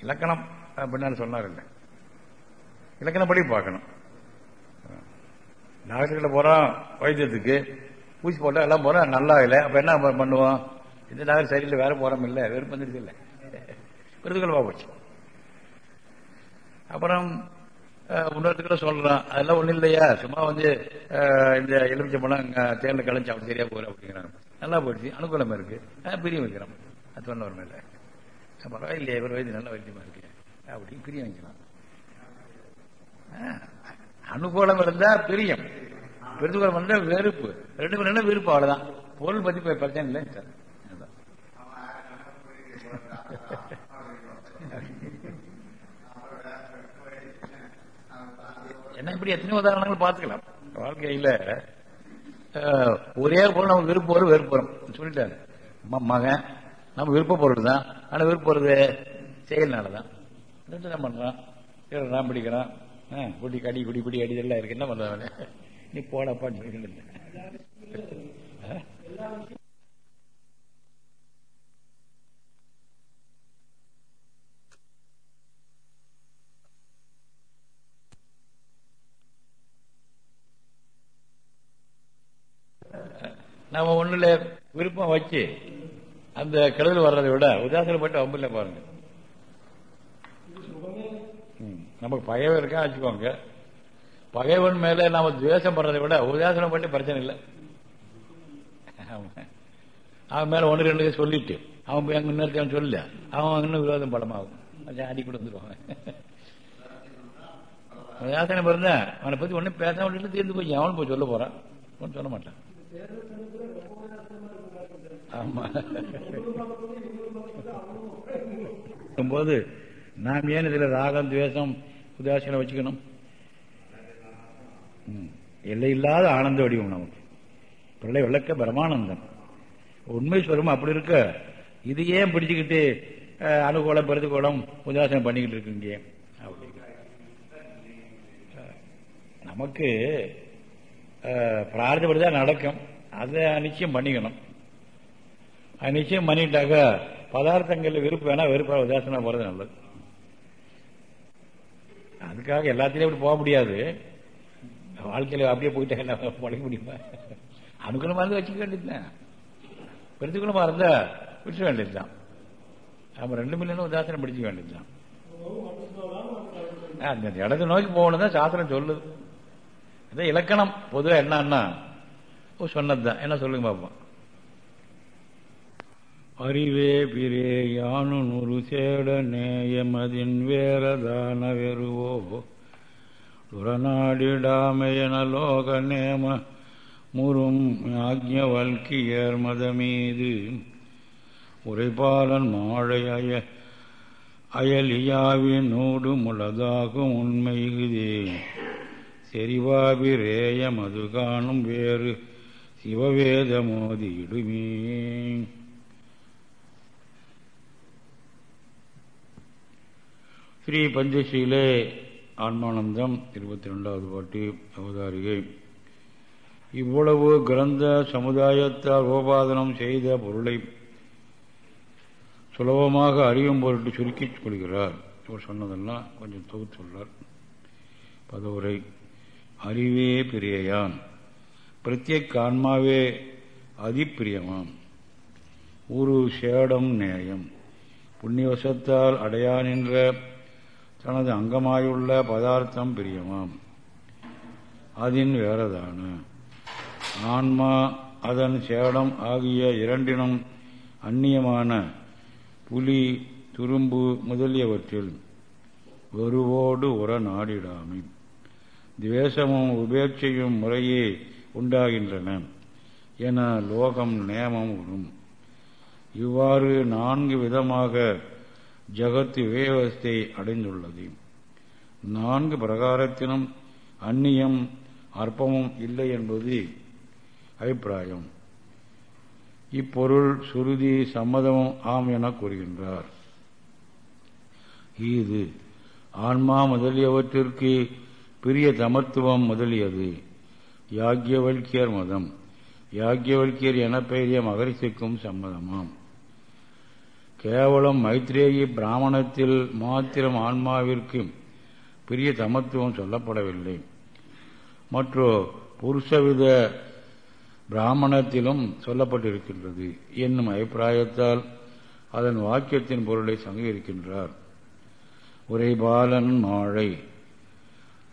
இலக்கணம் அப்படின்னு சொன்னார் இல்லை. இலக்கணப்படி பார்க்கணும். டாக்டர்கிட்ட போறான் வைத்தியத்துக்கு. ஊசி போட்டா எல்லாம் போகிறோம் நல்லா இல்லை. அப்போ என்ன பண்ணுவோம்? இந்த டாக்டர் சரியில்லை வேற போறோம் இல்லை. வெறும் வந்துருச்சு இல்லை. விருதுகளமா போச்சு அப்புறம் இன்னொருத்துக்குள்ள சொல்றான் அதெல்லாம் ஒண்ணும் இல்லையா? சும்மா வந்து அஹ், இந்த எலுமிச்சை பழம் தேர்ல கலைஞ்சு அப்படி சரியா போற அப்படிங்கிறாங்க. நல்லா போயிடுச்சு. அனுகூலமாக இருக்கு. பிரியம் வைக்கிறோம். அது சொன்ன வரணும் இல்லை. பரவாயில்லையே இவர் வயது நல்ல வைத்தியமா இருக்கு. அப்படின்னு பிரியம் வைக்கலாம். அனுகூலம் இருந்தா பிரியம். பிரதிகூலம் இருந்தா வெறுப்பு. ரெண்டு பேரும் என்ன வெறுப்பு அவ்வளவுதான். பொருள் பத்தி பிரச்சனை இல்லை சார் என்ன இப்படி எத்தனையோ உதாரணங்கள் பார்த்துக்கலாம். வாழ்க்கையில ஒரே பொருள் நம்ம விருப்பம் வரும். வெறுப்புறோம் சொல்லிட்டாரு மகன் நம்ம விருப்ப பொருள் தான். ஆனா விருப்ப செயல்னாலதான். செயல்னால தான் என்ன பண்றான் பிடிக்கிறான். அஹ், குடி கடி குடி குடி அடி எல்லாம் இருக்கு. என்ன பண்றான் நீ போடப்பான்னு சொல்லி நம்ம ஒண்ணுல விருப்பம் வச்சு அந்த கெடுதல் வர்றதை விட உதாசனப்பட்டு வம்பில்ல பாருங்க. நமக்கு பயவே இருக்கா வச்சுக்கோங்க. பகைவன் மேல நாம துவேஷம் பண்றதை விட உதாசனப்பட்டு பிரச்சனை இல்லை. அவன் மேல ஒன்று ரெண்டு சொல்லிட்டு அவன் போய் அங்க இன்னொருத்தவன் சொல்லல. அவன் இன்னும் விரோதம் படமாகும் அடி கொடுத்துருவான் உதாசனம் இருந்தா அவனை பத்தி ஒன்னும் பேச முடியல தீர்ந்து போய் அவன் போய் சொல்ல போறான். ஒன்றும் சொல்ல மாட்டான். ஆமா. போது நாம் ஏன் இதுல ராகம் துவேஷம் உதாசீனம் வச்சுக்கணும்? எல்லையில்லாத ஆனந்த வடிவம் நமக்கு. பிள்ளை விளக்க பிரமானந்தம் உண்மை சொல்லும் அப்படி இருக்க இது ஏன் பிடிச்சுக்கிட்டு அனுகூலம் பிரதிகூலம் உதாசனம் பண்ணிக்கிட்டு இருக்குங்க அப்படி நமக்கு அஹ், பிரார்த்தப்படிதான் நடக்கும். அதை நிச்சயம் பண்ணிக்கணும். அது நிச்சயம் பண்ணிட்டாக்க பதார்த்தங்கள் விருப்பம் வேணா வெறுப்பா உதாசனம் போறது நல்லது. அதுக்காக எல்லாத்திலையும் அப்படி போக முடியாது. வாழ்க்கையில அப்படியே போயிட்டா என்ன பழக முடியுமா? அனுகூலமா இருந்தால் வச்சுக்க வேண்டியதுதான். பிரதிகூலமா இருந்தால் விட்டுற வேண்டியதுதான். நம்ம ரெண்டு மில்லியனும் உதாசனம் பிடிச்சிக்க வேண்டியதுதான். அந்த இடத்தை நோக்கி போகணும் தான் சாஸ்திரம் சொல்லுது. அதான் இலக்கணம். பொதுவா என்னன்னா ஓ, சொன்னதுதான். என்ன சொல்லுங்க பார்ப்போம் அறிவே பிரே யானு நுறு சேட நேயமதின் வேறதான வெறுவோ. புறநாடிடாமையனலோக நேம முறும் ஆக்ஞவல்கியர் மதமீது. உரைபாலன் மாழை அய அயலியாவின் நூடு முளதாகும் உண்மைகுதே செறிவாபிரேய மது காணும் வேறு சிவவேத மோதியிடுமே. ஸ்ரீ பஞ்சசீலே ஆன்மானந்தம் இருபத்தி ரெண்டாவது பாட்டு அவதாரிகை. இவ்வளவு கிரந்த சமுதாயத்தால் உபாதனம் செய்த பொருளை சுலபமாக அறியும் பொருட்டு சுருக்கிக் கொள்கிறார். இவர் சொன்னதெல்லாம் கொஞ்சம் தொகுத்து பதவுரை அறிவே பிரியயான் பிரத்யேக் ஆன்மாவே அதிப்பிரியமாம் ஒரு சேடம் நேயம் புண்ணியவசத்தால் அடையான் என்ற தனது அங்கமாயுள்ள பதார்த்தம் பிரியமாம். அதின் வேறதான. ஆன்மா அதன் சேடம் ஆகிய இரண்டினும் அந்நியமான புலி துரும்பு முதலியவற்றில் வருவோடு உற நாடிடாமை துவேஷமும் உபேட்சையும் முறையே உண்டாகின்றன என லோகம் நேமம் வரும் இவ்வாறு நான்கு விதமாக ஜகத்து விவேகத்தை அடைந்துள்ளது. நான்கு பிரகாரத்தினும் அந்நியம் அற்பமும் இல்லை என்பது அபிப்பிராயம். இப்பொருள் சுருதி சம்மதமும் ஆம் என கூறுகின்றார். இது ஆன்மா முதலியவற்றிற்கு பிரிய தமத்துவம் முதலியது. யாக்கியவல்கியர் மதம். யாக்கியவல்கியர் என பெயரிய மகரிசிக்கும் சம்மதமாம். கேவலம் மைத்ரேயி பிராமணத்தில் மாத்திரம் ஆன்மாவிற்கு பெரிய தமத்துவம் சொல்லப்படவில்லை. மற்றோ புருஷவித பிராமணத்திலும் சொல்லப்பட்டிருக்கின்றது. என்னும் அபிப்பிராயத்தால் அதன் வாக்கியத்தின் பொருளை சங்கரிக்கின்றார். உரைபாலன் மாழை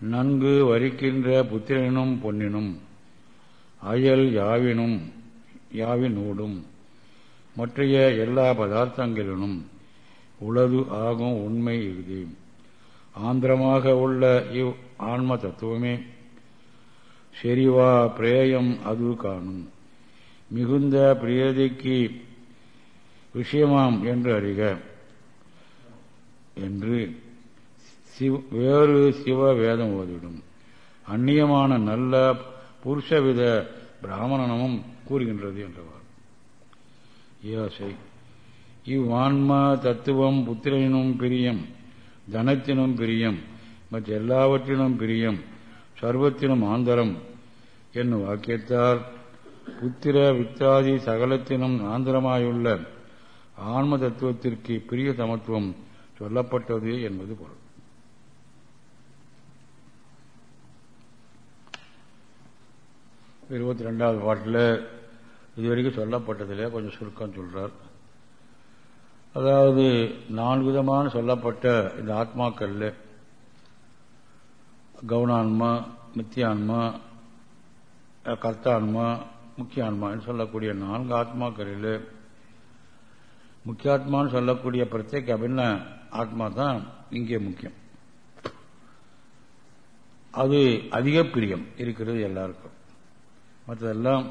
நன்கு வரிக்கின்ற புத்திரனும் பொன்னினும் அயல் யாவினும் யாவினூடும் மற்றைய எல்லா பதார்த்தங்களிலும் உளது ஆகும் உண்மை இது. ஆந்திரமாக உள்ள இவ் ஆன்ம தத்துவமே செறிவா பிரேயம் அது காணும். மிகுந்த பிரியதிக்கு விஷயமாம் என்று அறிக. என்று வேறு சிவ வேதம் ஓதிடும். அந்நியமான நல்ல புருஷவித பிராமணனமும் கூறுகின்றது என்றவர் யோசை இவ்வான்மா தத்துவம் புத்திரனும் பிரியம் தனத்தினும் பிரியம் மற்ற எல்லாவற்றினும் பிரியம் சர்வத்தினும் ஆந்தரம் என்னும் வாக்கியத்தால் புத்திர வித்தாதி சகலத்தினும் ஆந்திரமாயுள்ள ஆன்ம தத்துவத்திற்கு பிரிய சமத்துவம் சொல்லப்பட்டது என்பது பொருள். இருபத்தி ரெண்டாவது பாட்டில் இதுவரைக்கும் சொல்லப்பட்டதில் கொஞ்சம் சுருக்கம் சொல்றார். அதாவது நான்கு விதமான சொல்லப்பட்ட இந்த ஆத்மாக்கள்ல. கவுனான்மா மித்தியான்மா கர்த்தான்மா முக்கியான்மான்னு சொல்லக்கூடிய நான்கு ஆத்மாக்களில். முக்கியாத்மான்னு சொல்லக்கூடிய பிரத்யேக அபின்ன ஆத்மா தான் இங்கே முக்கியம். அது அதிக பிரியம் இருக்கிறது எல்லாருக்கும். மற்றதெல்லாம்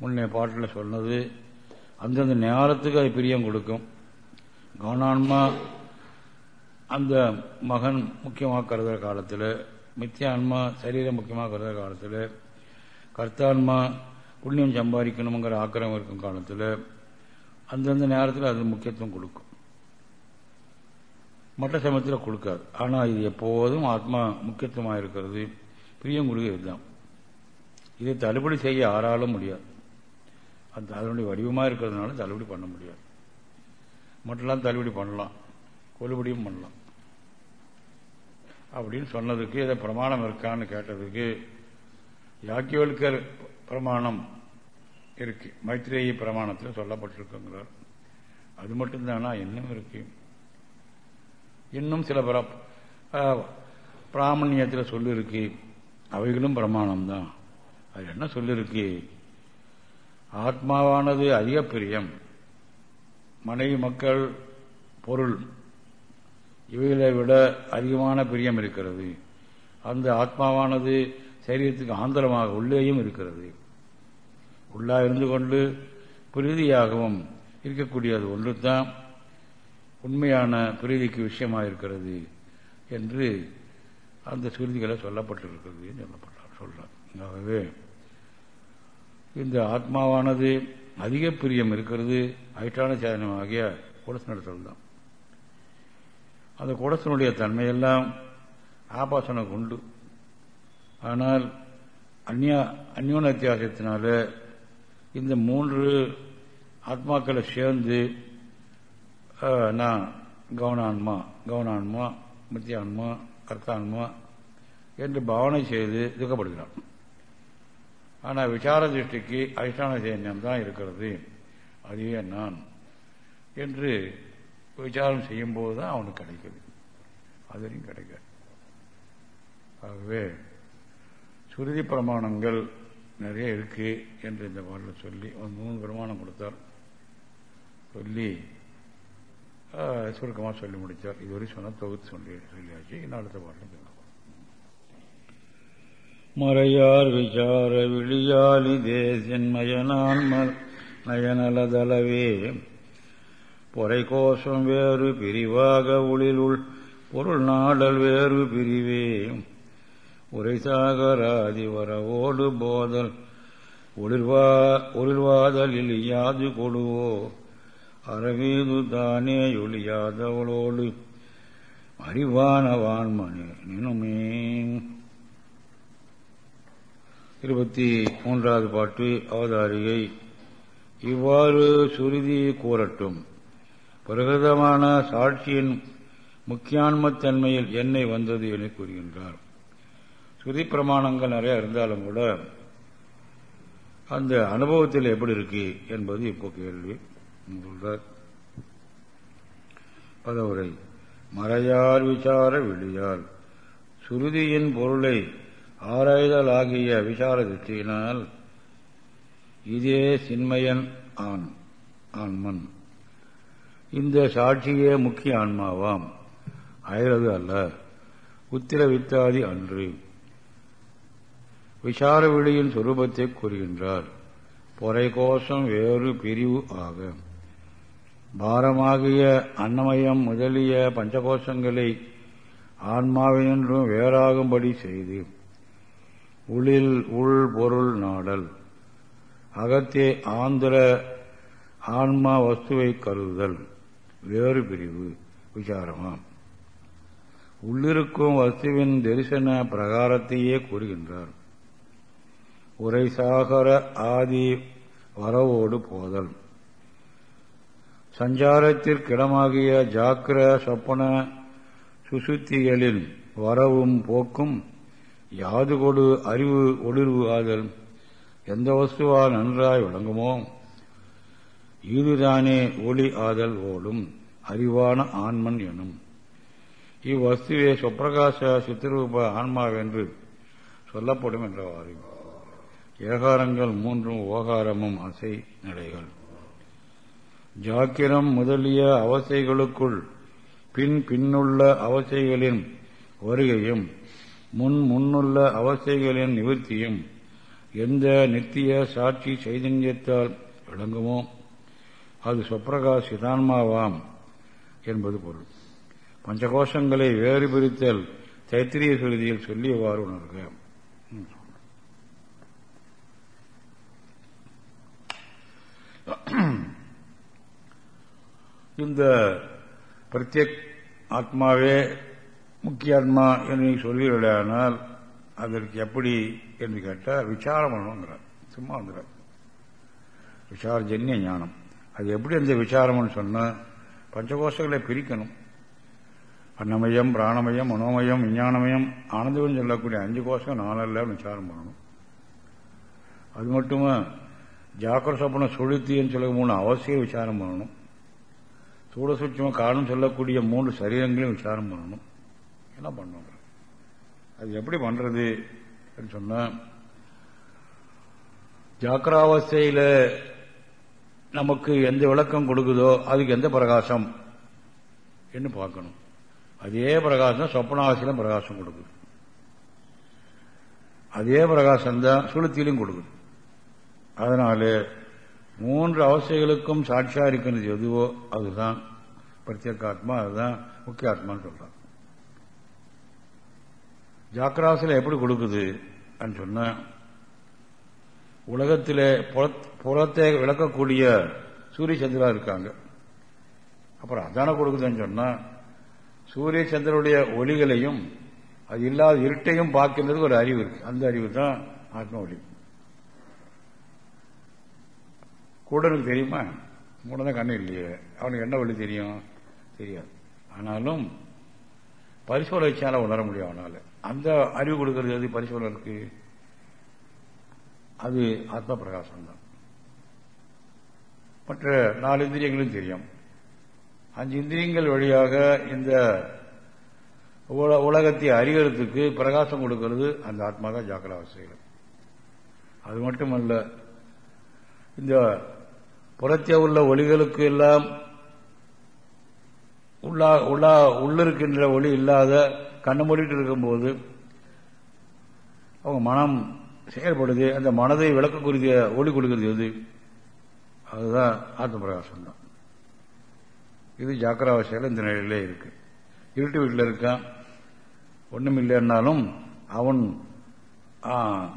முன்னே பாட்டில் சொன்னது அந்தந்த நேரத்துக்கு அது பிரியம் கொடுக்கும். கவனான்மா அந்த மகன் முக்கியமாக கருதுகிற காலத்தில் மித்தியான்மா சரீரம் முக்கியமாக கருதுகிற காலத்தில் கர்த்தான்மா புண்ணியம் சம்பாதிக்கணுங்கிற ஆக்கிரமம் இருக்கும் காலத்தில் அந்தந்த நேரத்தில் அது முக்கியத்துவம் கொடுக்கும். மற்ற சமயத்தில் கொடுக்காது. ஆனால் இது எப்போதும் ஆத்மா முக்கியத்துவமாக இருக்கிறது பிரியம் கொடுக்க தான். இதை தள்ளுபடி செய்ய யாராலும் முடியாது. அந்த அதனுடைய வடிவமாக இருக்கிறதுனால தள்ளுபடி பண்ண முடியாது. மற்றெல்லாம் தள்ளுபடி பண்ணலாம். கொள்ளுபடியும் பண்ணலாம். அப்படின்னு சொன்னதுக்கு இதை பிரமாணம் இருக்கான்னு கேட்டதுக்கு யாக்கியவல்கர் பிரமாணம் இருக்கு. மைத்ரேயி பிரமாணத்தில் சொல்லப்பட்டிருக்குங்கிறார். அது மட்டும்தானா? இன்னும் இருக்கு. இன்னும் சில பிராமணியத்தில் சொல்லிருக்கு. அவைகளும் பிரமாணம் தான் அது என்ன சொல்லிருக்கு? ஆத்மாவானது அதிக பிரியம். மனைவி மக்கள் பொருள் இவைகளை விட அதிகமான பிரியம் இருக்கிறது. அந்த ஆத்மாவானது சரீரத்துக்கு ஆந்தரமாக உள்ளேயும் இருக்கிறது. உள்ளா இருந்து கொண்டு பிரீதியாகவும் இருக்கக்கூடியது ஒன்று தான் உண்மையான பிரீதிக்கு விஷயமாக இருக்கிறது என்று அந்த சுருதிகளை சொல்லப்பட்டிருக்கிறது சொல்லப்பட்டார். சொல்றார். ஆகவே இந்த ஆத்மாவானது அதிக பிரியம் இருக்கிறது. அதிஷ்டான சேதனம் ஆகிய குடசனிடத்தில் தான். அந்த குடசனுடைய தன்மையெல்லாம் ஆபாசனம் உண்டு. ஆனால் அந்நிய அந்யோன வித்தியாசத்தினால இந்த மூன்று ஆத்மாக்களை சேர்ந்து நான் கவனான்மா கவனான்மா மித்தியான்மா கர்த்தான்மா என்று பாவனை செய்து துக்கப்படுகிறான். ஆனால் விசார திருஷ்டிக்கு அதிஷ்டான சைன்யம் தான் இருக்கிறது. அதுவே நான் என்று விசாரம் செய்யும்போது தான் அவனுக்கு கிடைக்குது. அதுலையும் கிடைக்காது. ஆகவே சுருதி பிரமாணங்கள் நிறைய இருக்கு என்று இந்த பாடலில் சொல்லி ஒரு மூணு பிரமாணம் கொடுத்தார். சொல்லி சுருக்கமாக சொல்லி முடித்தார் இதுவரை சொன்ன தொகுத்து சொல்லி சொல்லியாச்சு. இன்னும் அடுத்த பாடலும் மறையார் விசார விழியாலி தேசின்மயனான் நயனலதளவே பொறை கோஷம் வேறு பிரிவாக உளிலுள் பொருள் நாடல் வேறு பிரிவே. உரைசாகராதி வரவோடு போதல் ஒளிர்வா ஒளிர்வாதலில் யாது கொடுவோ? அறவீது தானே ஒளியாதவளோடு அறிவானவான் மணி நினுமே. இருபத்தி மூன்றாவது பாட்டு அவதாரிகை. இவ்வாறு சுருதி கூறட்டும். பிரகிருதமான சாட்சியின் முக்கியான்மத்தன்மையில் என்னை வந்தது என கூறுகின்றார். சுருதி பிரமாணங்கள் நிறைய இருந்தாலும் கூட அந்த அனுபவத்தில் எப்படி இருக்கு என்பது இப்போ கேள்வி. சொல்றார் பதவுரை. மறையார் விசார விழியால். சுருதியின் பொருளை ஆராய்தல் ஆகிய விசார திருஷ்டியினால் இதே சின்மயன் ஆண் ஆன்மன். இந்த சாட்சியே முக்கிய ஆன்மாவாம். அயறது அல்ல. உத்திரவித்தாதி அன்று. விசார விழியின் சொரூபத்தை கூறுகின்றார். பொறை கோஷம் வேறு பிரிவு ஆக. பாரமாகிய அன்னமயம் முதலிய பஞ்சகோஷங்களை ஆன்மாவினின்றும் வேறாகும்படி செய்து உளில் உள் பொருள் நாடல். அகத்தே ஆந்திர ஆன்மா வஸ்துவை கருதுதல். வேறு பிரிவு. விசாரமாம் உள்ளிருக்கும் வஸ்துவின் தரிசன பிரகாரத்தையே கூறுகின்றார். உரைசாகர ஆதி வரவோடு போதல். சஞ்சாரத்திற்கிடமாகிய ஜாக்கிர சொப்பன சுசுத்திகளின் வரவும் போக்கும் யாது கொடு அறிவு ஒளிர்வு ஆதல். எந்த வஸ்துவா நன்றாய் விளங்குமோ இதுதானே ஒளி ஆதல் ஓடும். அறிவான ஆன்மன் எனும். இவ்வஸ்துவே சுப்பிரகாச சித்திரூப ஆன்மாவென்று சொல்லப்படும் என்றவாறு ஏகாரங்கள் மூன்றும் ஓகாரமும் அசை நிலைகள். ஜாக்கிரம் முதலிய அவசைகளுக்குள் பின் பின்னுள்ள அவசைகளின் வருகையும் முன் முன்னுள்ள அவஸ்தைகளின் நிவர்த்தியும் எந்த நித்திய சாட்சி சைதன்யத்தால் விளங்குமோ அது சொப்பிரகாஷ் சிதான்மாவாம் என்பது பொருள். பஞ்சகோஷங்களை வேறு பிரித்தல் தைத்திரிய சுருதியில் சொல்லியவாறு உணர்க. இந்த பிரத்யேக் ஆத்மாவே முக்கிய ஆத்மா என்று சொல்வீர்களானால் அதற்கு எப்படி என்று கேட்டால் விசாரம் பண்ணணுங்கிறார் சும்மா வந்துடுறார் விசாரஜன்ய ஞானம். அது எப்படி அந்த விசாரம்னு சொன்னால் பஞ்சகோஷங்களை பிரிக்கணும். அன்னமயம் பிராணமயம் மனோமயம் விஞ்ஞானமயம் ஆனந்தம் சொல்லக்கூடிய அஞ்சு கோஷம் நாலல்ல விசாரம் பண்ணணும். அது மட்டுமா ஜாக்கிர சொப்பன சொலுத்தின்னு சொல்ல மூணு அவசியம் விசாரம் பண்ணணும். சூட சூடசூட்சமாக காரணம் சொல்லக்கூடிய மூன்று சரீரங்களையும் விசாரம் பண்ணணும். என்ன பண்ணும்? அது எப்படி பண்றது? சொன்னா ஜாக்கிராவஸ்தையில நமக்கு எந்த விளக்கம் கொடுக்குதோ அதுக்கு எந்த பிரகாசம்? என்று பார்க்கணும். அதே பிரகாசம் சொப்பனாவசியிலும் பிரகாசம் கொடுக்குது. அதே பிரகாசம் தான் சுளுத்திலும் கொடுக்குது. அதனால மூன்று அவசைகளுக்கும் சாட்சியா இருக்கிறது எதுவோ அதுதான். பிரத்யேக ஆத்மா அதுதான் முக்கிய ஆத்மான்னு சொல்றான் ஜாக்கிராசில எப்படி கொடுக்குது சொன்ன உலகத்தில் புறத்தை விளக்கக்கூடிய சூரிய சந்திரா இருக்காங்க. அப்புறம் அதான கொடுக்குதுன்னு சொன்னா சூரிய சந்திரனுடைய ஒளிகளையும் அது இல்லாத இருட்டையும் பார்க்கின்றதுக்கு ஒரு அறிவு இருக்கு. அந்த அறிவு தான் ஆத்ம ஒளி. கூடனுக்கு தெரியுமா? மூடதான் கண்ணு இல்லையே. அவனுக்கு என்ன ஒளி தெரியும்? தெரியாது. ஆனாலும் பரிசோதனை வச்சால உணர முடியும் அவனால. அந்த அறிவு கொடுக்கறது எது? பரிசோதனருக்கு அது ஆத்ம பிரகாசம் தான் மற்ற நாலு இந்திரியங்களும் தெரியும். அஞ்சு இந்திரியங்கள் வழியாக இந்த உலகத்தை அறிகிறதுக்கு பிரகாசம் கொடுக்கிறது அந்த ஆத்மா தான் ஜாக்கிர அவசியம் அது மட்டுமல்ல இந்த புறத்தே உள்ள ஒளிகளுக்கு எல்லாம் உள்ளா உள்ளா உள்ளிருக்கின்ற ஒளி இல்லாத கண்ணு மூடிட்டு இருக்கும்போது அவங்க மனம் செயல்படுது அந்த மனதை விளக்கக்கூடிய ஒளி கொடுக்கிறது எது? அதுதான் ஆத்ம பிரகாசம் தான் இது ஜாக்கிராவசையில் இந்த நிலையிலே இருக்கு. இருட்டு வீட்டில் இருக்கான். ஒன்றும் இல்லைன்னாலும் அவன்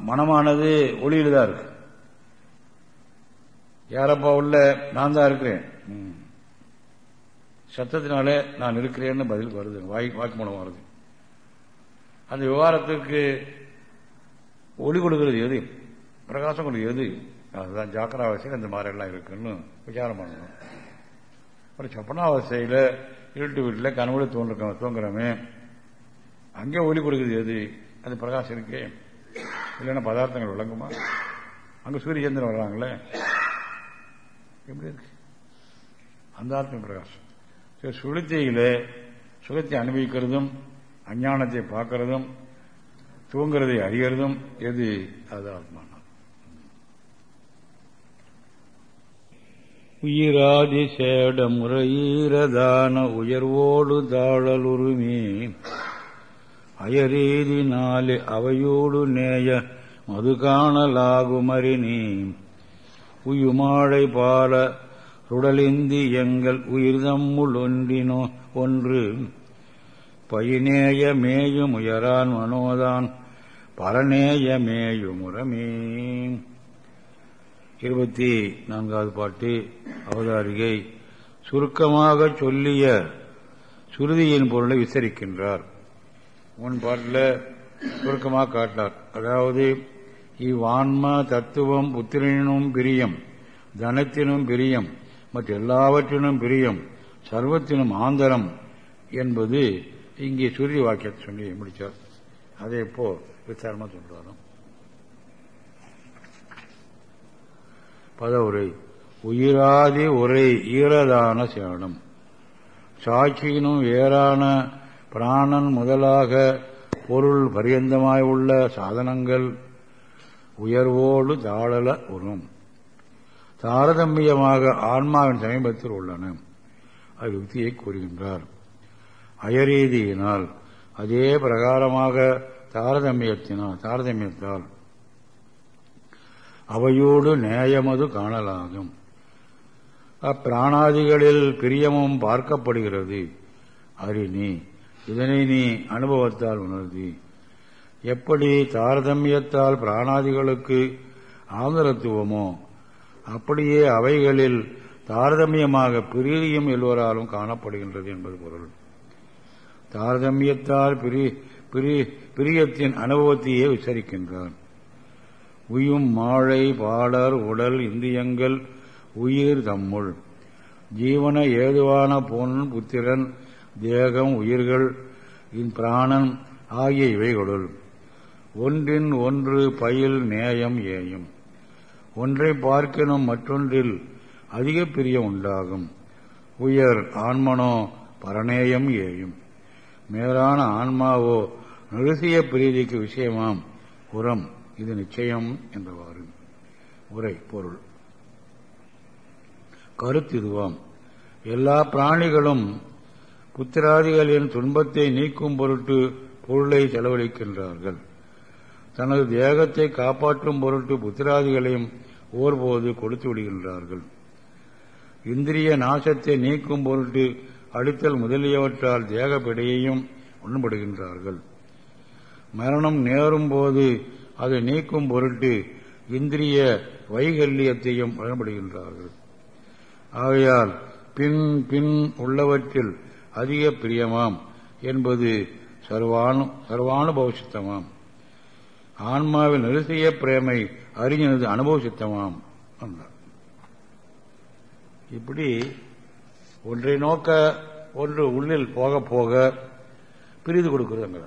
மனமானது ஒளியில் தான் இருக்கு. யாரப்பா உள்ள? நான் தான் இருக்கிறேன். சத்தத்தினாலே நான் இருக்கிறேன்னு பதில் வருது. வாய் வாக்கு மூலம் வருது. அந்த விவகாரத்துக்கு ஒளி கொடுக்கிறது எது? பிரகாசம் கொடுக்கிறது எது? அதுதான் ஜாக்கிராவசையில் இந்த மாதிரி எல்லாம் இருக்குன்னு விசாரம் பண்ணணும். அப்புறம் சொப்பனாவசையில் இருட்டு வீட்டில் கனவுல தோன்றிருக்கோம் தூங்குறோமே அங்கே ஒளி கொடுக்குறது எது? அது பிரகாசம் இருக்கே. இல்லைன்னா பதார்த்தங்கள் விளங்குமா? அங்கே சூரிய சந்திரன் வர்றாங்களே. எப்படி இருக்கு? அந்த ஆத்ம பிரகாசம். சரி சுளுத்தியில சுகத்தை அனுபவிக்கிறதும் அஞ்ஞானத்தை பார்க்கறதும் தூங்குறதை அறிகிறதும் எது அது ஆத்மானம் உயிராதி சேட முறையீரதான உயர்வோடு தாழலுருமே. அயரீதி நாலு அவையோடு நேய மது காணலாகுமறினி உயுமாழை பால சுடலிந்தி எங்கள் உயிர்தம்முள் ஒன்றினோ ஒன்று பயினேய மேயும் உயரான் மனோதான் பரநேய உரமே இருபத்தி நான்காவது பாட்டு அவதாரிகை. சுருக்கமாக சொல்லிய சுருதியின் பொருளை விசரிக்கின்றார். முன் பாட்டில் சுருக்கமாக காட்டினார். அதாவது இவ்வான்ம தத்துவம் புத்திரனும் பிரியம் தனத்தினும் பிரியம் மற்ற எல்லாவற்றினும் பிரியம் சர்வத்தினும் ஆந்தரம் என்பது இங்கே சுருதி வாக்கியத்தை சொல்லி முடித்தார் அதை இப்போ விசாரமா சொல்றாராம் பதவுரை. உயிராதி உரை ஈரதான சேனம். சாட்சியினும் ஏறான பிராணன் முதலாக பொருள் பரியந்தமாய் உள்ள சாதனங்கள் உயர்வோடு தாழல உறும். தாரதமியமாக ஆன்மாவின் சமீபத்தில் உள்ளன. அது யுக்தியை கூறுகின்றார். அயரீதியினால் அதே பிரகாரமாக தாரதமியத்தினால் தாரதமியத்தால் அவையோடு நேயமது காணலாகும். அப்பிராணாதிகளில் பிரியமும் பார்க்கப்படுகிறது. அறிநீ இதனை நீ அனுபவத்தால் உணர்தி. எப்படி தாரதமியத்தால் பிராணாதிகளுக்கு ஆதரத்துவமோ அப்படியே அவைகளில் தாரதமியமாக பிரீதியும் எல்லோராலும் காணப்படுகின்றது என்பது பொருள். தாரதமியத்தால் பிரியத்தின் அனுபவத்தையே விசாரிக்கின்றான் உயும் மாழை பாடர் உடல் இந்தியங்கள் உயிர் தம்முள். ஜீவன ஏதுவான பொன் புத்திரன் தேகம் உயிர்கள் இன் பிராணன் ஆகிய இவைகளுள். ஒன்றின் ஒன்று பயில் நேயம் ஏயும். ஒன்றை பார்க்கணும் மற்றொன்றில் அதிக பிரியம் உண்டாகும். உயர் ஆன்மனோ பரநேயம் ஏயும். மேலான ஆன்மாவோ நிருசிய பிரீதிக்கு விஷயமாம். உரம். இது நிச்சயம் என்றவாறு. உரை பொருள். கருத்து இதுவாம் எல்லா பிராணிகளும் புத்திராதிகளின் துன்பத்தை நீக்கும் பொருட்டு பொருளை செலவழிக்கின்றார்கள். தனது தேகத்தை காப்பாற்றும் பொருட்டு புத்திராதிகளையும் ஓர்போது கொடுத்து விடுகின்றார்கள். இந்திரிய நாசத்தை நீக்கும் பொருட்டு அழித்தல் முதலியவற்றால் தேகப்படையையும் உண்படுகின்றார்கள் மரணம் நேரும் போது அதை நீக்கும் பொருட்டு இந்திரிய வைகல்யத்தையும் பயன்படுகின்றார்கள் ஆகையால் பின் பின் உள்ளவற்றில் அதிக பிரியமாம் என்பது சர்வானு சர்வானுபவசித்தமாம். ஆன்மாவின் நிறுத்திய பிரேமை அறிஞனது அனுபவசித்தமாம். என்றார் இப்படி ஒன்றை நோக்க ஒன்று உள்ளில் போக போக பிரிது கொடுக்குறதுங்கிற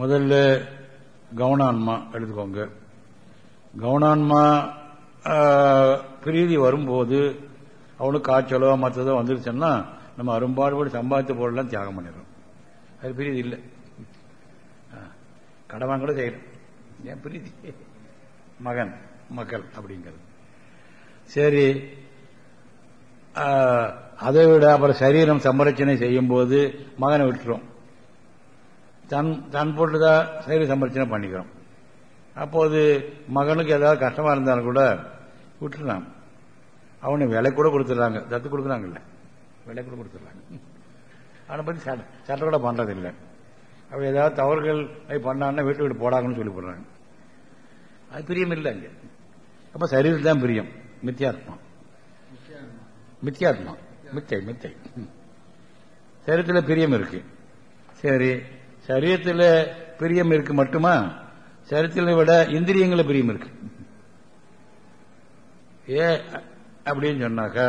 முதல்ல கவனான்மா எடுத்துக்கோங்க கவனான்மா பிரீதி வரும்போது அவனுக்கு காய்ச்சலோ மற்றதோ வந்துருச்சுன்னா நம்ம அரும்பாடுபடி சம்பாதித்த பொருள்லாம் தியாகம் பண்ணிடுறோம். அது பிரீதி இல்லை. கடவான் கூட செய்யணும். ஏன் பிரீதி? மகன் மக்கள் அப்படிங்கிறது. சரி அதை விட அப்புறம் சரீரம் சம்பரட்சணை செய்யும் போது மகனை விட்டுரும். தன் தன் போட்டுதான் சரீர சம்பரட்சணை பண்ணிக்கிறோம். அப்போது மகனுக்கு ஏதாவது கஷ்டமா இருந்தாலும் கூட விட்டுறான் அவனை விலை கூட கொடுத்துட்றாங்க தத்து கொடுக்குறாங்கல்ல. விலை கூட கொடுத்துட்றாங்க அவனை பத்தி சட்ட சட்டம் கூட பண்றதில்லை. அவன் ஏதாவது தவறுகள் பண்ணான்னா வீட்டு வீட்டு போடாங்கன்னு சொல்லி போடுறாங்க. அது பிரியம் இல்லை அங்க. அப்ப சரீரம் தான் பிரியம். மித்தியாத்மா. மித்தியாத்மா. மித்தை மித்தை. சரீரத்தில் பிரியம் இருக்கு. சரி சரீரத்தில் பிரியம் இருக்கு மட்டுமா? சரீரத்தில் விட இந்திரியங்கள பிரியம் இருக்கு. ஏ அப்படின்னு சொன்னாக்கா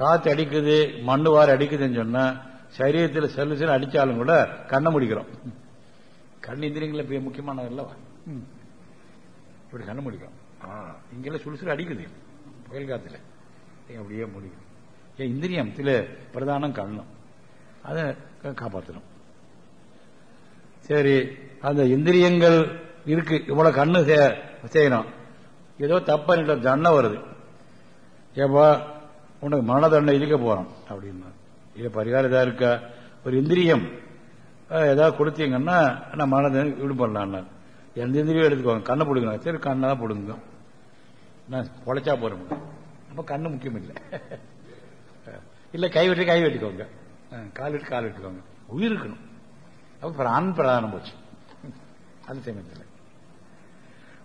காத்து அடிக்குது மண்ணு வார அடிக்குதுன்னு சொன்னா சரீரத்தில் செல்லு செல்லு அடிச்சாலும் கூட கண்ணை முடிக்கிறோம். கண் இந்திரியங்கள பெரிய முக்கியமானது அல்லவா? இப்படி கண்ணை முடிக்கிறோம். இங்கெல்லாம் சுடுசுடு அடிக்குது புயல் காத்துல அப்படியே முடிக்கும் ஏன் இந்திரியத்துல பிரதானம் கண்ணும் அதை காப்பாற்றணும் காப்பாத்தணும். சரி அந்த இந்திரியங்கள் இருக்கு. இவ்வளவு கண்ணு செய்யணும். ஏதோ தப்பா நின்ற தண்டனை வருது. ஏப்பா உனக்கு மரண தண்டனை இடிக்க அப்படின்னா. இது பரிகாரம் இதா இருக்கா? ஒரு இந்திரியம். ஏதாவது கொடுத்தீங்கன்னா நான் மரண தண்டனை விடுபடலாம் எந்த இந்திரியம் எடுத்துக்கோங்க. கண்ணை பிடுங்க சரி கண்ணை தான் பிடுங்க நான் பொழைச்சா போறேன் அப்ப கண்ணு முக்கியம் இல்லை இல்ல கை வெட்டி கை வெட்டிக்கோங்க. கால் வெட்டி கால் வெட்டிக்கோங்க. உயிர் இருக்கணும் அப்ப பிராணன் பிரதானம் போச்சு. அந்த சமயத்தில்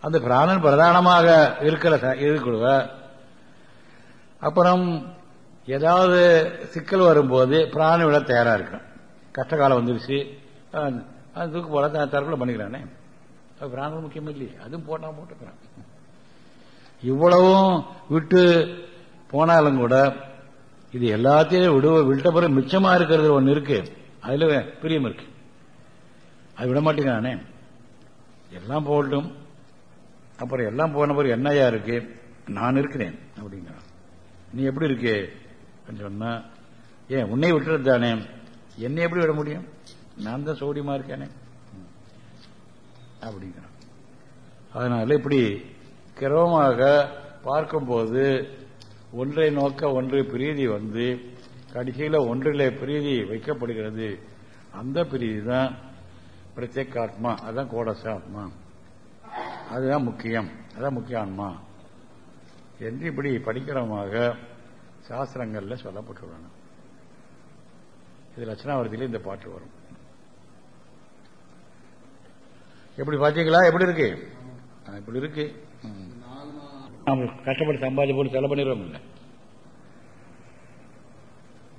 அந்த பிராணன் பிரதானமாக இருக்கிற ச- அப்புறம் ஏதாவது சிக்கல் வரும்போது பிராணம் விட தயாரா இருக்கணும். கஷ்ட காலம் வந்துருச்சு. தூக்கு போல த- தற்கொலை பண்ணிக்கிறானே. பிராணம் முக்கியம் இல்லையே அதுவும் போட்டா போட்டுக்கிறான். இவ்வளவும் விட்டு போனாலும் கூட இது எல்லாத்தையும் விடுவ விட்ட பிறகு மிச்சமா இருக்கிறது ஒன்று இருக்கு. அதுல பிரியம் இருக்கு. அது விட மாட்டேங்கிறானே எல்லாம் போகட்டும். அப்புறம் எல்லாம் போன பிறகு என்னையா இருக்கு? நான் இருக்கிறேன் அப்படிங்கிறான். நீ எப்படி இருக்கே? சொன்னா ஏன் உன்னை விட்டுறது தானே? என்னை எப்படி விட முடியும்? நான் தான் சௌரியமா இருக்கேனே. அப்படிங்கிறான். அதனால இப்படி கிரமமாக பார்க்கும்போது ஒன்றை நோக்க ஒன்று பிரீதி வந்து கடைசியில் ஒன்றிலே பிரீதி வைக்கப்படுகிறது. அந்த பிரீதி தான் பிரத்யேக ஆத்மா அதுதான் கோடச ஆத்மா அதுதான் முக்கியம். அதான் முக்கிய ஆன்மா என்று இப்படி படிக்கிறமாக சாஸ்திரங்களில் சொல்லப்பட்டுள்ளன. இது லட்சணாவரத்திலே இந்த பாட்டு வரும். எப்படி பார்த்தீங்களா எப்படி இருக்கு? இப்படி இருக்கு. ம். நாம் கஷ்டப்பட்டு சம்பாதி போட்டு செலவு பண்ணிடுறோம் இல்லை.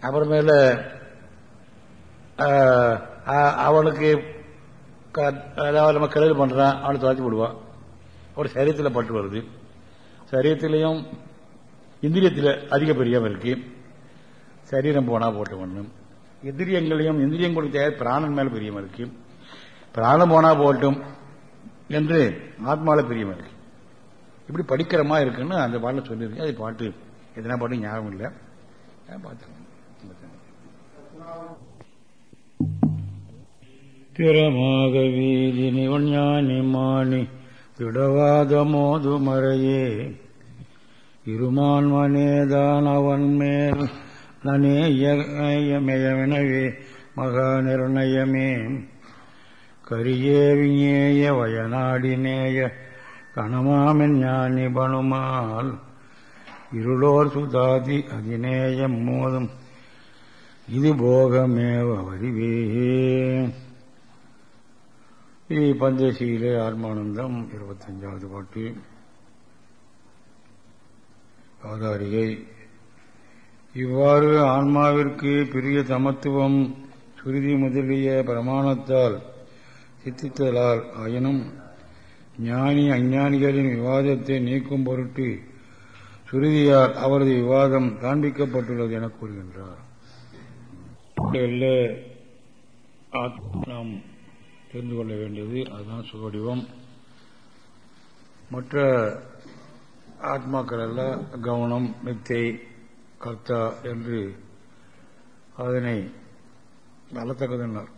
அப்புறமேல அவனுக்கு அதாவது நம்ம கிளறு பண்றான் அவனை துவைச்சு விடுவான் ஒரு சரீரத்தில் பட்டு வருது. சரீரத்திலையும் இந்திரியத்தில் அதிக பெரியாமல் இருக்கு. சரீரம் போனா போட்டு பண்ணும் இந்திரியங்களையும் இந்திரியங்களுக்கு தேவை பிராணன் மேல பிரியம் இருக்கு. பிராணம் போனா போட்டும் என்று ஆத்மாவில் பிரியம் இருக்கு. இப்படி படிக்கிறமா இருக்குன்னு அந்த பாட்டில் சொல்லியிருக்கேன் அது பாட்டு. எதனா பாட்டு ஞாபகம் இல்லை. பார்த்து பிறமாக வீதி நிவஞானி மாணி விடவாத மோது மறையே இருமான்மனேதான் அவன் மேல் நனேயமயமெனவே மகா நிர்ணயமே கரியே விஞேய வயநாடினேய கணமாமென் ஞானி பணுமால் இருளோர் சுதாதி அதிநேயம் மோதும். இது போகமேவ வரிவே. இது பந்தசீலே ஆத்மானந்தம் இருபத்தஞ்சாவது பாட்டு. அவதாரிகை இவ்வாறு ஆன்மாவிற்கு பிரிய சமத்துவம் சுருதி முதலிய பிரமாணத்தால் சித்தித்தலால் ஆயினும் ஞானி அஞ்ஞானிகளின் விவாதத்தை நீக்கும் பொருட்டு சுருதியார் அவரது விவாதம் காண்பிக்கப்பட்டுள்ளது என கூறுகின்றார். நாம் தெரிந்து கொள்ள வேண்டியது. அதுதான் சுகடிவம். மற்ற ஆத்மாக்கள் எல்லாம் கவனம் மித்தை கர்த்தா என்று அதனை நல்லத்தக்கதுன்னார்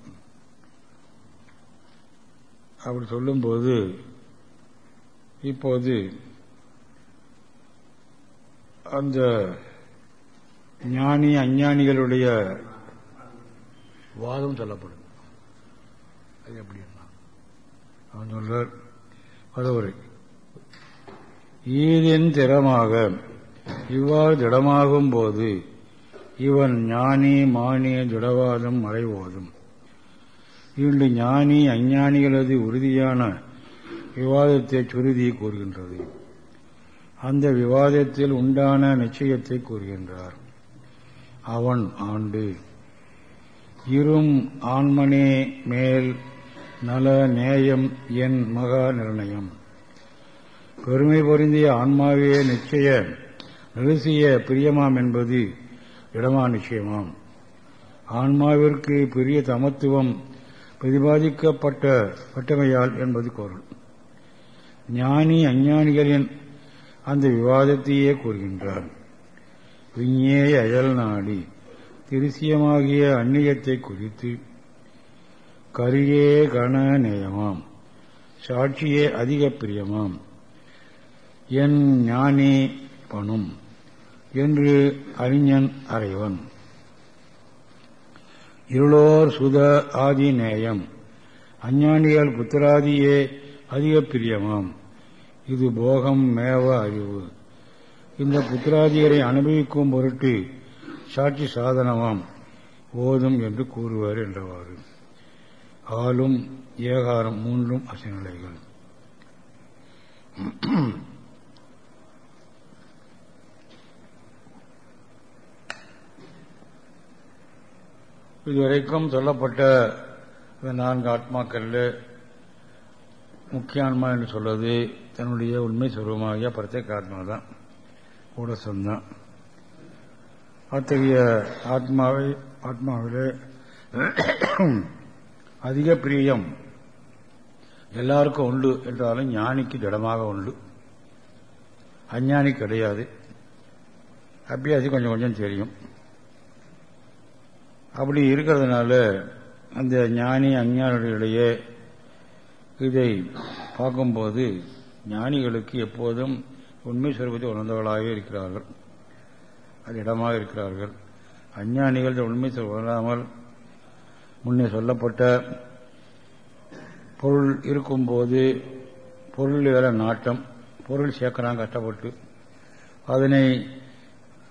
அப்படி சொல்லும்போது இப்போது அந்த ஞானி அஞ்ஞானிகளுடைய வாதம் சொல்லப்படும். அது எப்படின்னா அவன் சொல்றார் பதவுரை ஈதின் திறமாக இவ்வாறு திடமாகும் போது இவன் ஞானி மானி திடவாதம் மறைவோதும். இன்று ஞானி அஞ்ஞானிகளது உறுதியான விவாதத்தை சுருதி கூறுகின்றது. அந்த விவாதத்தில் உண்டான நிச்சயத்தை கூறுகின்றார். அவன் ஆண்டு. இரும் ஆண்மனே மேல் நல நேயம் என் மகா நிர்ணயம். பெருமை பொருந்திய ஆன்மாவே நிச்சய நிறுசிய பிரியமாம் என்பது இடமா நிச்சயமாம். ஆன்மாவிற்கு பெரிய தமத்துவம் பிரதிபாதிக்கப்பட்ட பட்டமையால் என்பது பொருள். ஞானி அஞ்ஞானிகளின் அந்த விவாதத்தையே கூறுகின்றார். விஞ்ஞே அயல் நாடி திருசியமாகிய அந்நியத்தை குறித்து கரியே கண நேயமாம் சாட்சியே அதிக பிரியமாம். என் ஞானி பணும் என்று அறிஞன் அறைவன். இருளோர் சுத ஆதி நேயம் அஞ்ஞானிகள் புத்திராதியே அதிக பிரியமாம் இது போகம் மேவ அறிவு. இந்த புத்திராதியரை அனுபவிக்கும் பொருட்டு சாட்சி சாதனமாம். ஓதும் என்று கூறுவார் என்றவாறு. ஆளும் ஏகாரம் மூன்றும் அசநிலைகள். இதுவரைக்கும் சொல்லப்பட்ட இந்த நான்கு ஆத்மாக்களில் முக்கிய ஆன்மா என்று சொல்வது தன்னுடைய உண்மை சுரூபமாகிய பிரத்யேக ஆத்மா தான் கூட சொன்னான். அத்தகைய ஆத்மாவை ஆத்மாவிலே அதிக பிரியம் எல்லாருக்கும் உண்டு என்றாலும் ஞானிக்கு திடமாக உண்டு. அஞ்ஞானி கிடையாது. அபியாசி கொஞ்சம் கொஞ்சம் தெரியும். அப்படி இருக்கிறதுனால அந்த ஞானி அஞ்ஞானிடையே இதை பார்க்கும்போது ஞானிகளுக்கு எப்போதும் உண்மை சுரூபத்தை உணர்ந்தவர்களாகவே இருக்கிறார்கள். அது இடமாக இருக்கிறார்கள். அஞ்ஞானிகள் உண்மை உணராமல் முன்னே சொல்லப்பட்ட பொருள் இருக்கும்போது பொருள் வேற நாட்டம் பொருள் சேர்க்கிறாங்க கஷ்டப்பட்டு. அதனை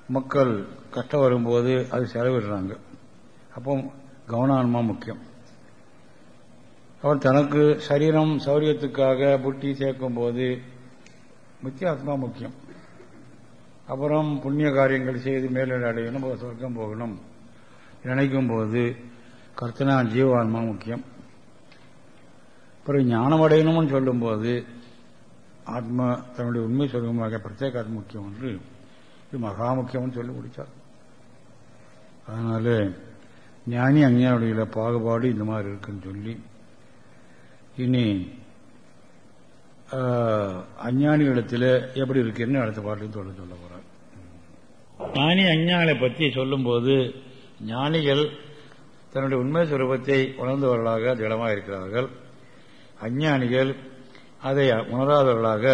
மக்கள் கஷ்டம் வரும்போது அது செலவிடுறாங்க. அப்போ கவனான்மா முக்கியம். அவர் தனக்கு சரீரம் சௌரியத்துக்காக புட்டி சேர்க்கும் போது முக்கிய ஆத்மா முக்கியம். அப்புறம் புண்ணிய காரியங்கள் செய்து மேலிட அடையணும் சொர்க்கம் போகணும். நினைக்கும் போது கர்த்தனா ஜீவான்மா முக்கியம். அப்புறம் ஞானம் அடையணும்னு சொல்லும்போது ஆத்மா தன்னுடைய உண்மை சொல்லுமாக பிரத்யேக முக்கியம் என்று இது மகா முக்கியம்னு சொல்லி முடிச்சார். அதனால ஞானி அஞ்ஞானுடைய பாகுபாடு இந்த மாதிரி இருக்குன்னு சொல்லி இனி அஞ்ஞானிகளிடத்தில் எப்படி இருக்குன்னு அடுத்த பாட்டுக்கு சொல்ல சொல்ல போறார் ஞானி அஞ்ஞானிகளை பற்றி சொல்லும்போது ஞானிகள் தன்னுடைய உண்மை சுரூபத்தை உணர்ந்தவர்களாக திடமாக இருக்கிறார்கள். அஞ்ஞானிகள் அதை உணராதவர்களாக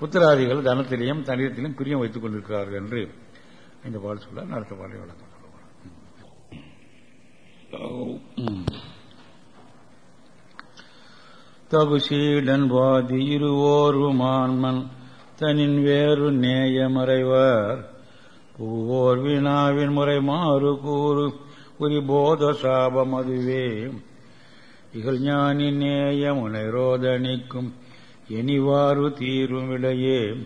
புத்திராதிகள் தனத்திலையும் தனியத்திலும் பிரியம் வைத்துக் கொண்டிருக்கிறார்கள் என்று இந்த பால் சொல்ல அடுத்த பாலை வழக்கம் தகுசீடன் வாதி இருவோருமான்மன் தனின் வேறு நேயமறைவர். பூவோர் வினாவின் முறை மாறு கூறு ஒரு போத சாபம் அதுவே இகழ்ஞானி நேய நேயம் எனிவாறு தீரும் விடையே.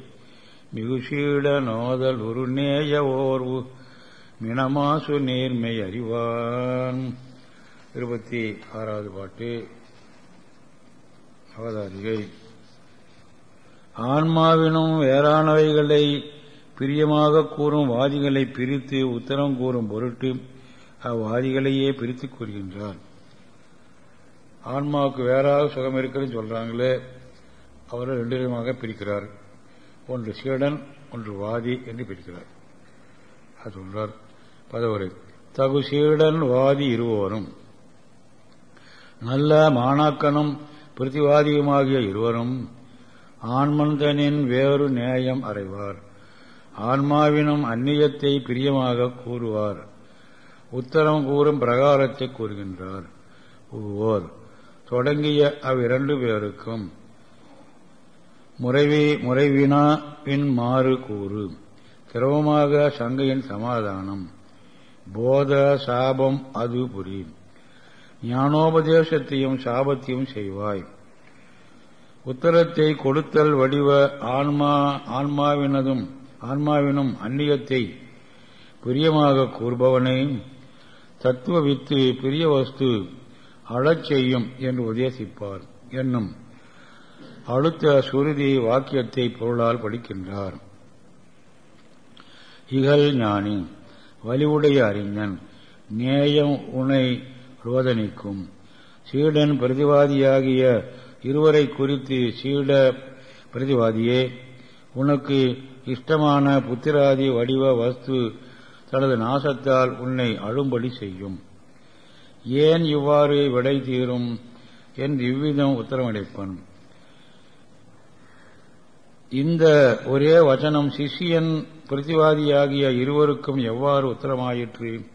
மிகுசீட நோதல் ஒரு நேய ஓர்வு மினமாசு நேர்மை அறிவான் இருபத்தி ஆறாவது பாட்டு. அவதாரிகை ஆன்மாவினும் வேறானவைகளை பிரியமாக கூறும் வாதிகளை பிரித்து உத்தரம் கூறும் பொருட்டு அவ்வாதிகளையே பிரித்து கூறுகின்றார். ஆன்மாவுக்கு வேறாக சுகம் இருக்குன்னு சொல்றாங்களே அவர்கள் ரெண்டு விதமாக பிரிக்கிறார். ஒன்று சீடன் ஒன்று வாதி என்று பிரிக்கிறார். அது சொல்றார். பதவரை. தகு சீடன் வாதி இருவோரும். நல்ல மாணாக்கனும் பிரதிவாதியுமாகிய இருவரும் ஆன்மந்தனின் வேறு நேயம் அறைவார். ஆன்மாவினும் அந்நியத்தை பிரியமாக கூறுவார். உத்தரம் கூறும் பிரகாரத்தை கூறுகின்றார். கூறுவோர் தொடங்கிய அவ்விரண்டு பேருக்கும் முறைவி முறைவினா பின் மாறு கூறு. திரவமாக சங்கையின் சமாதானம். போத சாபம் அது புரியும் ஞானோபதேசத்தையும் சாபத்தையும் செய்வாய். உத்தரத்தை கொடுத்தல் வடிவ ஆன்மா ஆன்மாவினதும் ஆன்மாவினும் அந்நியத்தை பிரியமாக கூறுபவனை தத்துவ வித்து பிரிய வஸ்து அழச் செய்யும் என்று உபதேசிப்பார் என்னும் அடுத்த சுருதி வாக்கியத்தை பொருளால் படிக்கின்றார். இகல் ஞானி வலிவுடைய அறிஞன் நேயம் உனை சோதனைக்கும். சீடன் பிரதிவாதியாகிய இருவரை குறித்து சீட பிரதிவாதியே உனக்கு இஷ்டமான புத்திராதி வடிவ வஸ்து தனது நாசத்தால் உன்னை அழும்படி செய்யும். ஏன் இவ்வாறு விடை தீரும்? என்று இவ்விதம் உத்தரமளிப்பன். இந்த ஒரே வச்சனம் சிஷியன் பிரதிவாதியாகிய இருவருக்கும் எவ்வாறு உத்தரமாயிற்று?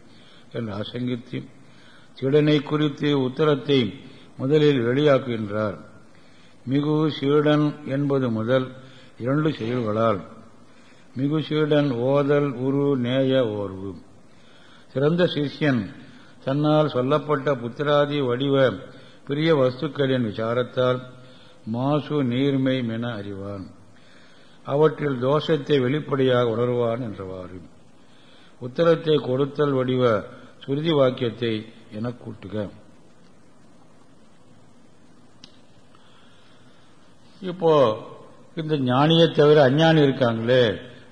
என்று ஆசங்கித்து சீடனை குறித்து உத்தரத்தை முதலில் வெளியாக்குகின்றார். மிகு சீடன் என்பது முதல் இரண்டு செயல்களால். மிகு சீடன் ஓதல் உரு நேய ஓர்வு. சிறந்த சிஷ்யன் தன்னால் சொல்லப்பட்ட புத்திராதி வடிவ பிரிய வஸ்துக்களின் விசாரத்தால் மாசு நீர்மை என அறிவான். அவற்றில் தோஷத்தை வெளிப்படையாக உணர்வான் என்றவாறு. உத்தரத்தை கொடுத்தல் வடிவ சுருதி வாக்கியத்தை என கூட்டுக. இப்போ இந்த ஞானியை தவிர அஞ்ஞானி இருக்காங்களே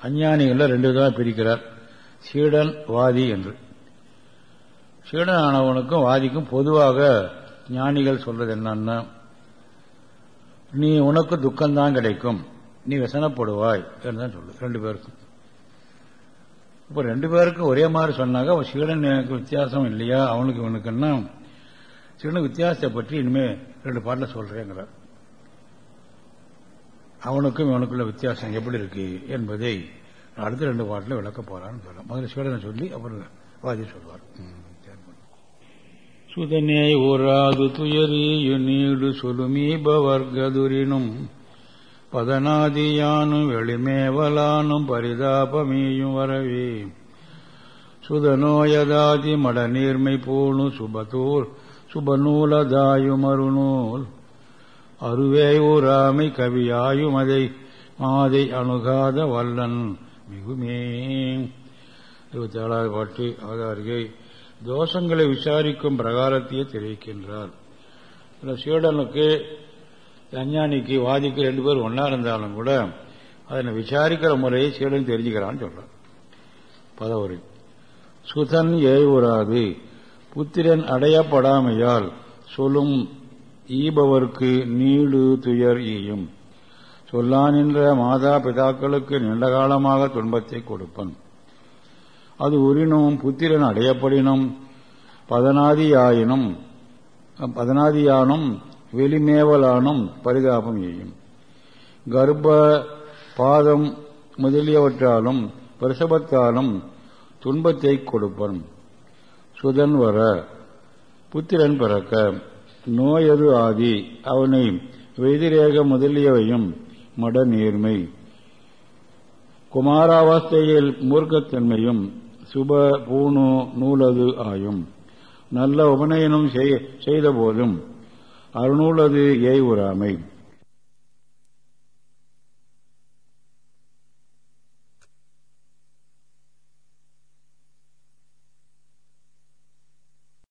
அஞ்ஞானிகளை ரெண்டு விதமாக பிரிக்கிறார். சீடன் வாதி என்று. சீடன் ஆனவனுக்கும் வாதிக்கும் பொதுவாக ஞானிகள் சொல்றது என்னன்னா நீ உனக்கு துக்கம்தான் கிடைக்கும் நீ விசனப்படுவாய் தான் சொல்லு ரெண்டு பேருக்கும். இப்ப ரெண்டு பேருக்கும் ஒரே மாதிரி சொன்னாங்க அவன் சீடன் எனக்கு வித்தியாசம் இல்லையா? அவனுக்கு இவனுக்குன்னா சீடன் வித்தியாசத்தை பற்றி இனிமே ரெண்டு பாட்டில் சொல்றேங்கிறார். அவனுக்கும் இவனுக்குள்ள வித்தியாசம் எப்படி இருக்கு என்பதை அடுத்த ரெண்டு பாட்டில் விளக்க போறான்னு சொல்ல முதல்ல சீடனை சொல்லி அப்புறம் வாதி சொல்வார். சுதனே ஊராது துயரீயு நீடு சொலுமீபவர்கதுரினும் பதனாதியானும் வெளிமேவலானும் பரிதாபமீயும் வரவே. சுதனோயதாதி மடநீர்மை பூணு சுபதூர் சுபநூலதாயுமருநூல் அருவே ஊராமை கவியாயும் அதை மாதை அணுகாத வல்லன் மிகுமே. இருபத்தி ஏழாவது பாட்டு அவதாரிகை தோஷங்களை விசாரிக்கும் பிரகாரத்தையே தெரிவிக்கின்றார். சீடனுக்கு அஞ்ஞானிக்கு வாதிக்கு ரெண்டு பேர் ஒன்னா இருந்தாலும் கூட அதனை விசாரிக்கிற முறையை சீடன் தெரிஞ்சுக்கிறான்னு சொல்றான். பதவுரை. சுதன் ஏவுராது. புத்திரன் அடையப்படாமையால் சொல்லும் ஈபவர்க்கு நீடு துயர் ஈயும். சொல்லானின்ற மாதா பிதாக்களுக்கு நீண்ட காலமாக துன்பத்தை கொடுப்பன். அது உரினும் புத்திரன் அடையப்படினும் பதனாதியாயினும் பதனாதியானும் வெளிமேவலானும் பரிதாபம் எய்யும். கர்ப்ப பாதம் முதலியவற்றாலும் பிரசவத்தாலும் துன்பத்தை கொடுப்பன். சுதன் வர புத்திரன் பிறக்க நோயது ஆதி அவனை வெதிரேக முதலியவையும் மட நேர்மை. குமாராவஸ்தையில் மூர்க்கத்தன்மையும் சுப பூணு நூலது ஆயும். நல்ல உபநயனம் செய்த போதும் அருநூலது ஏய் உராமை.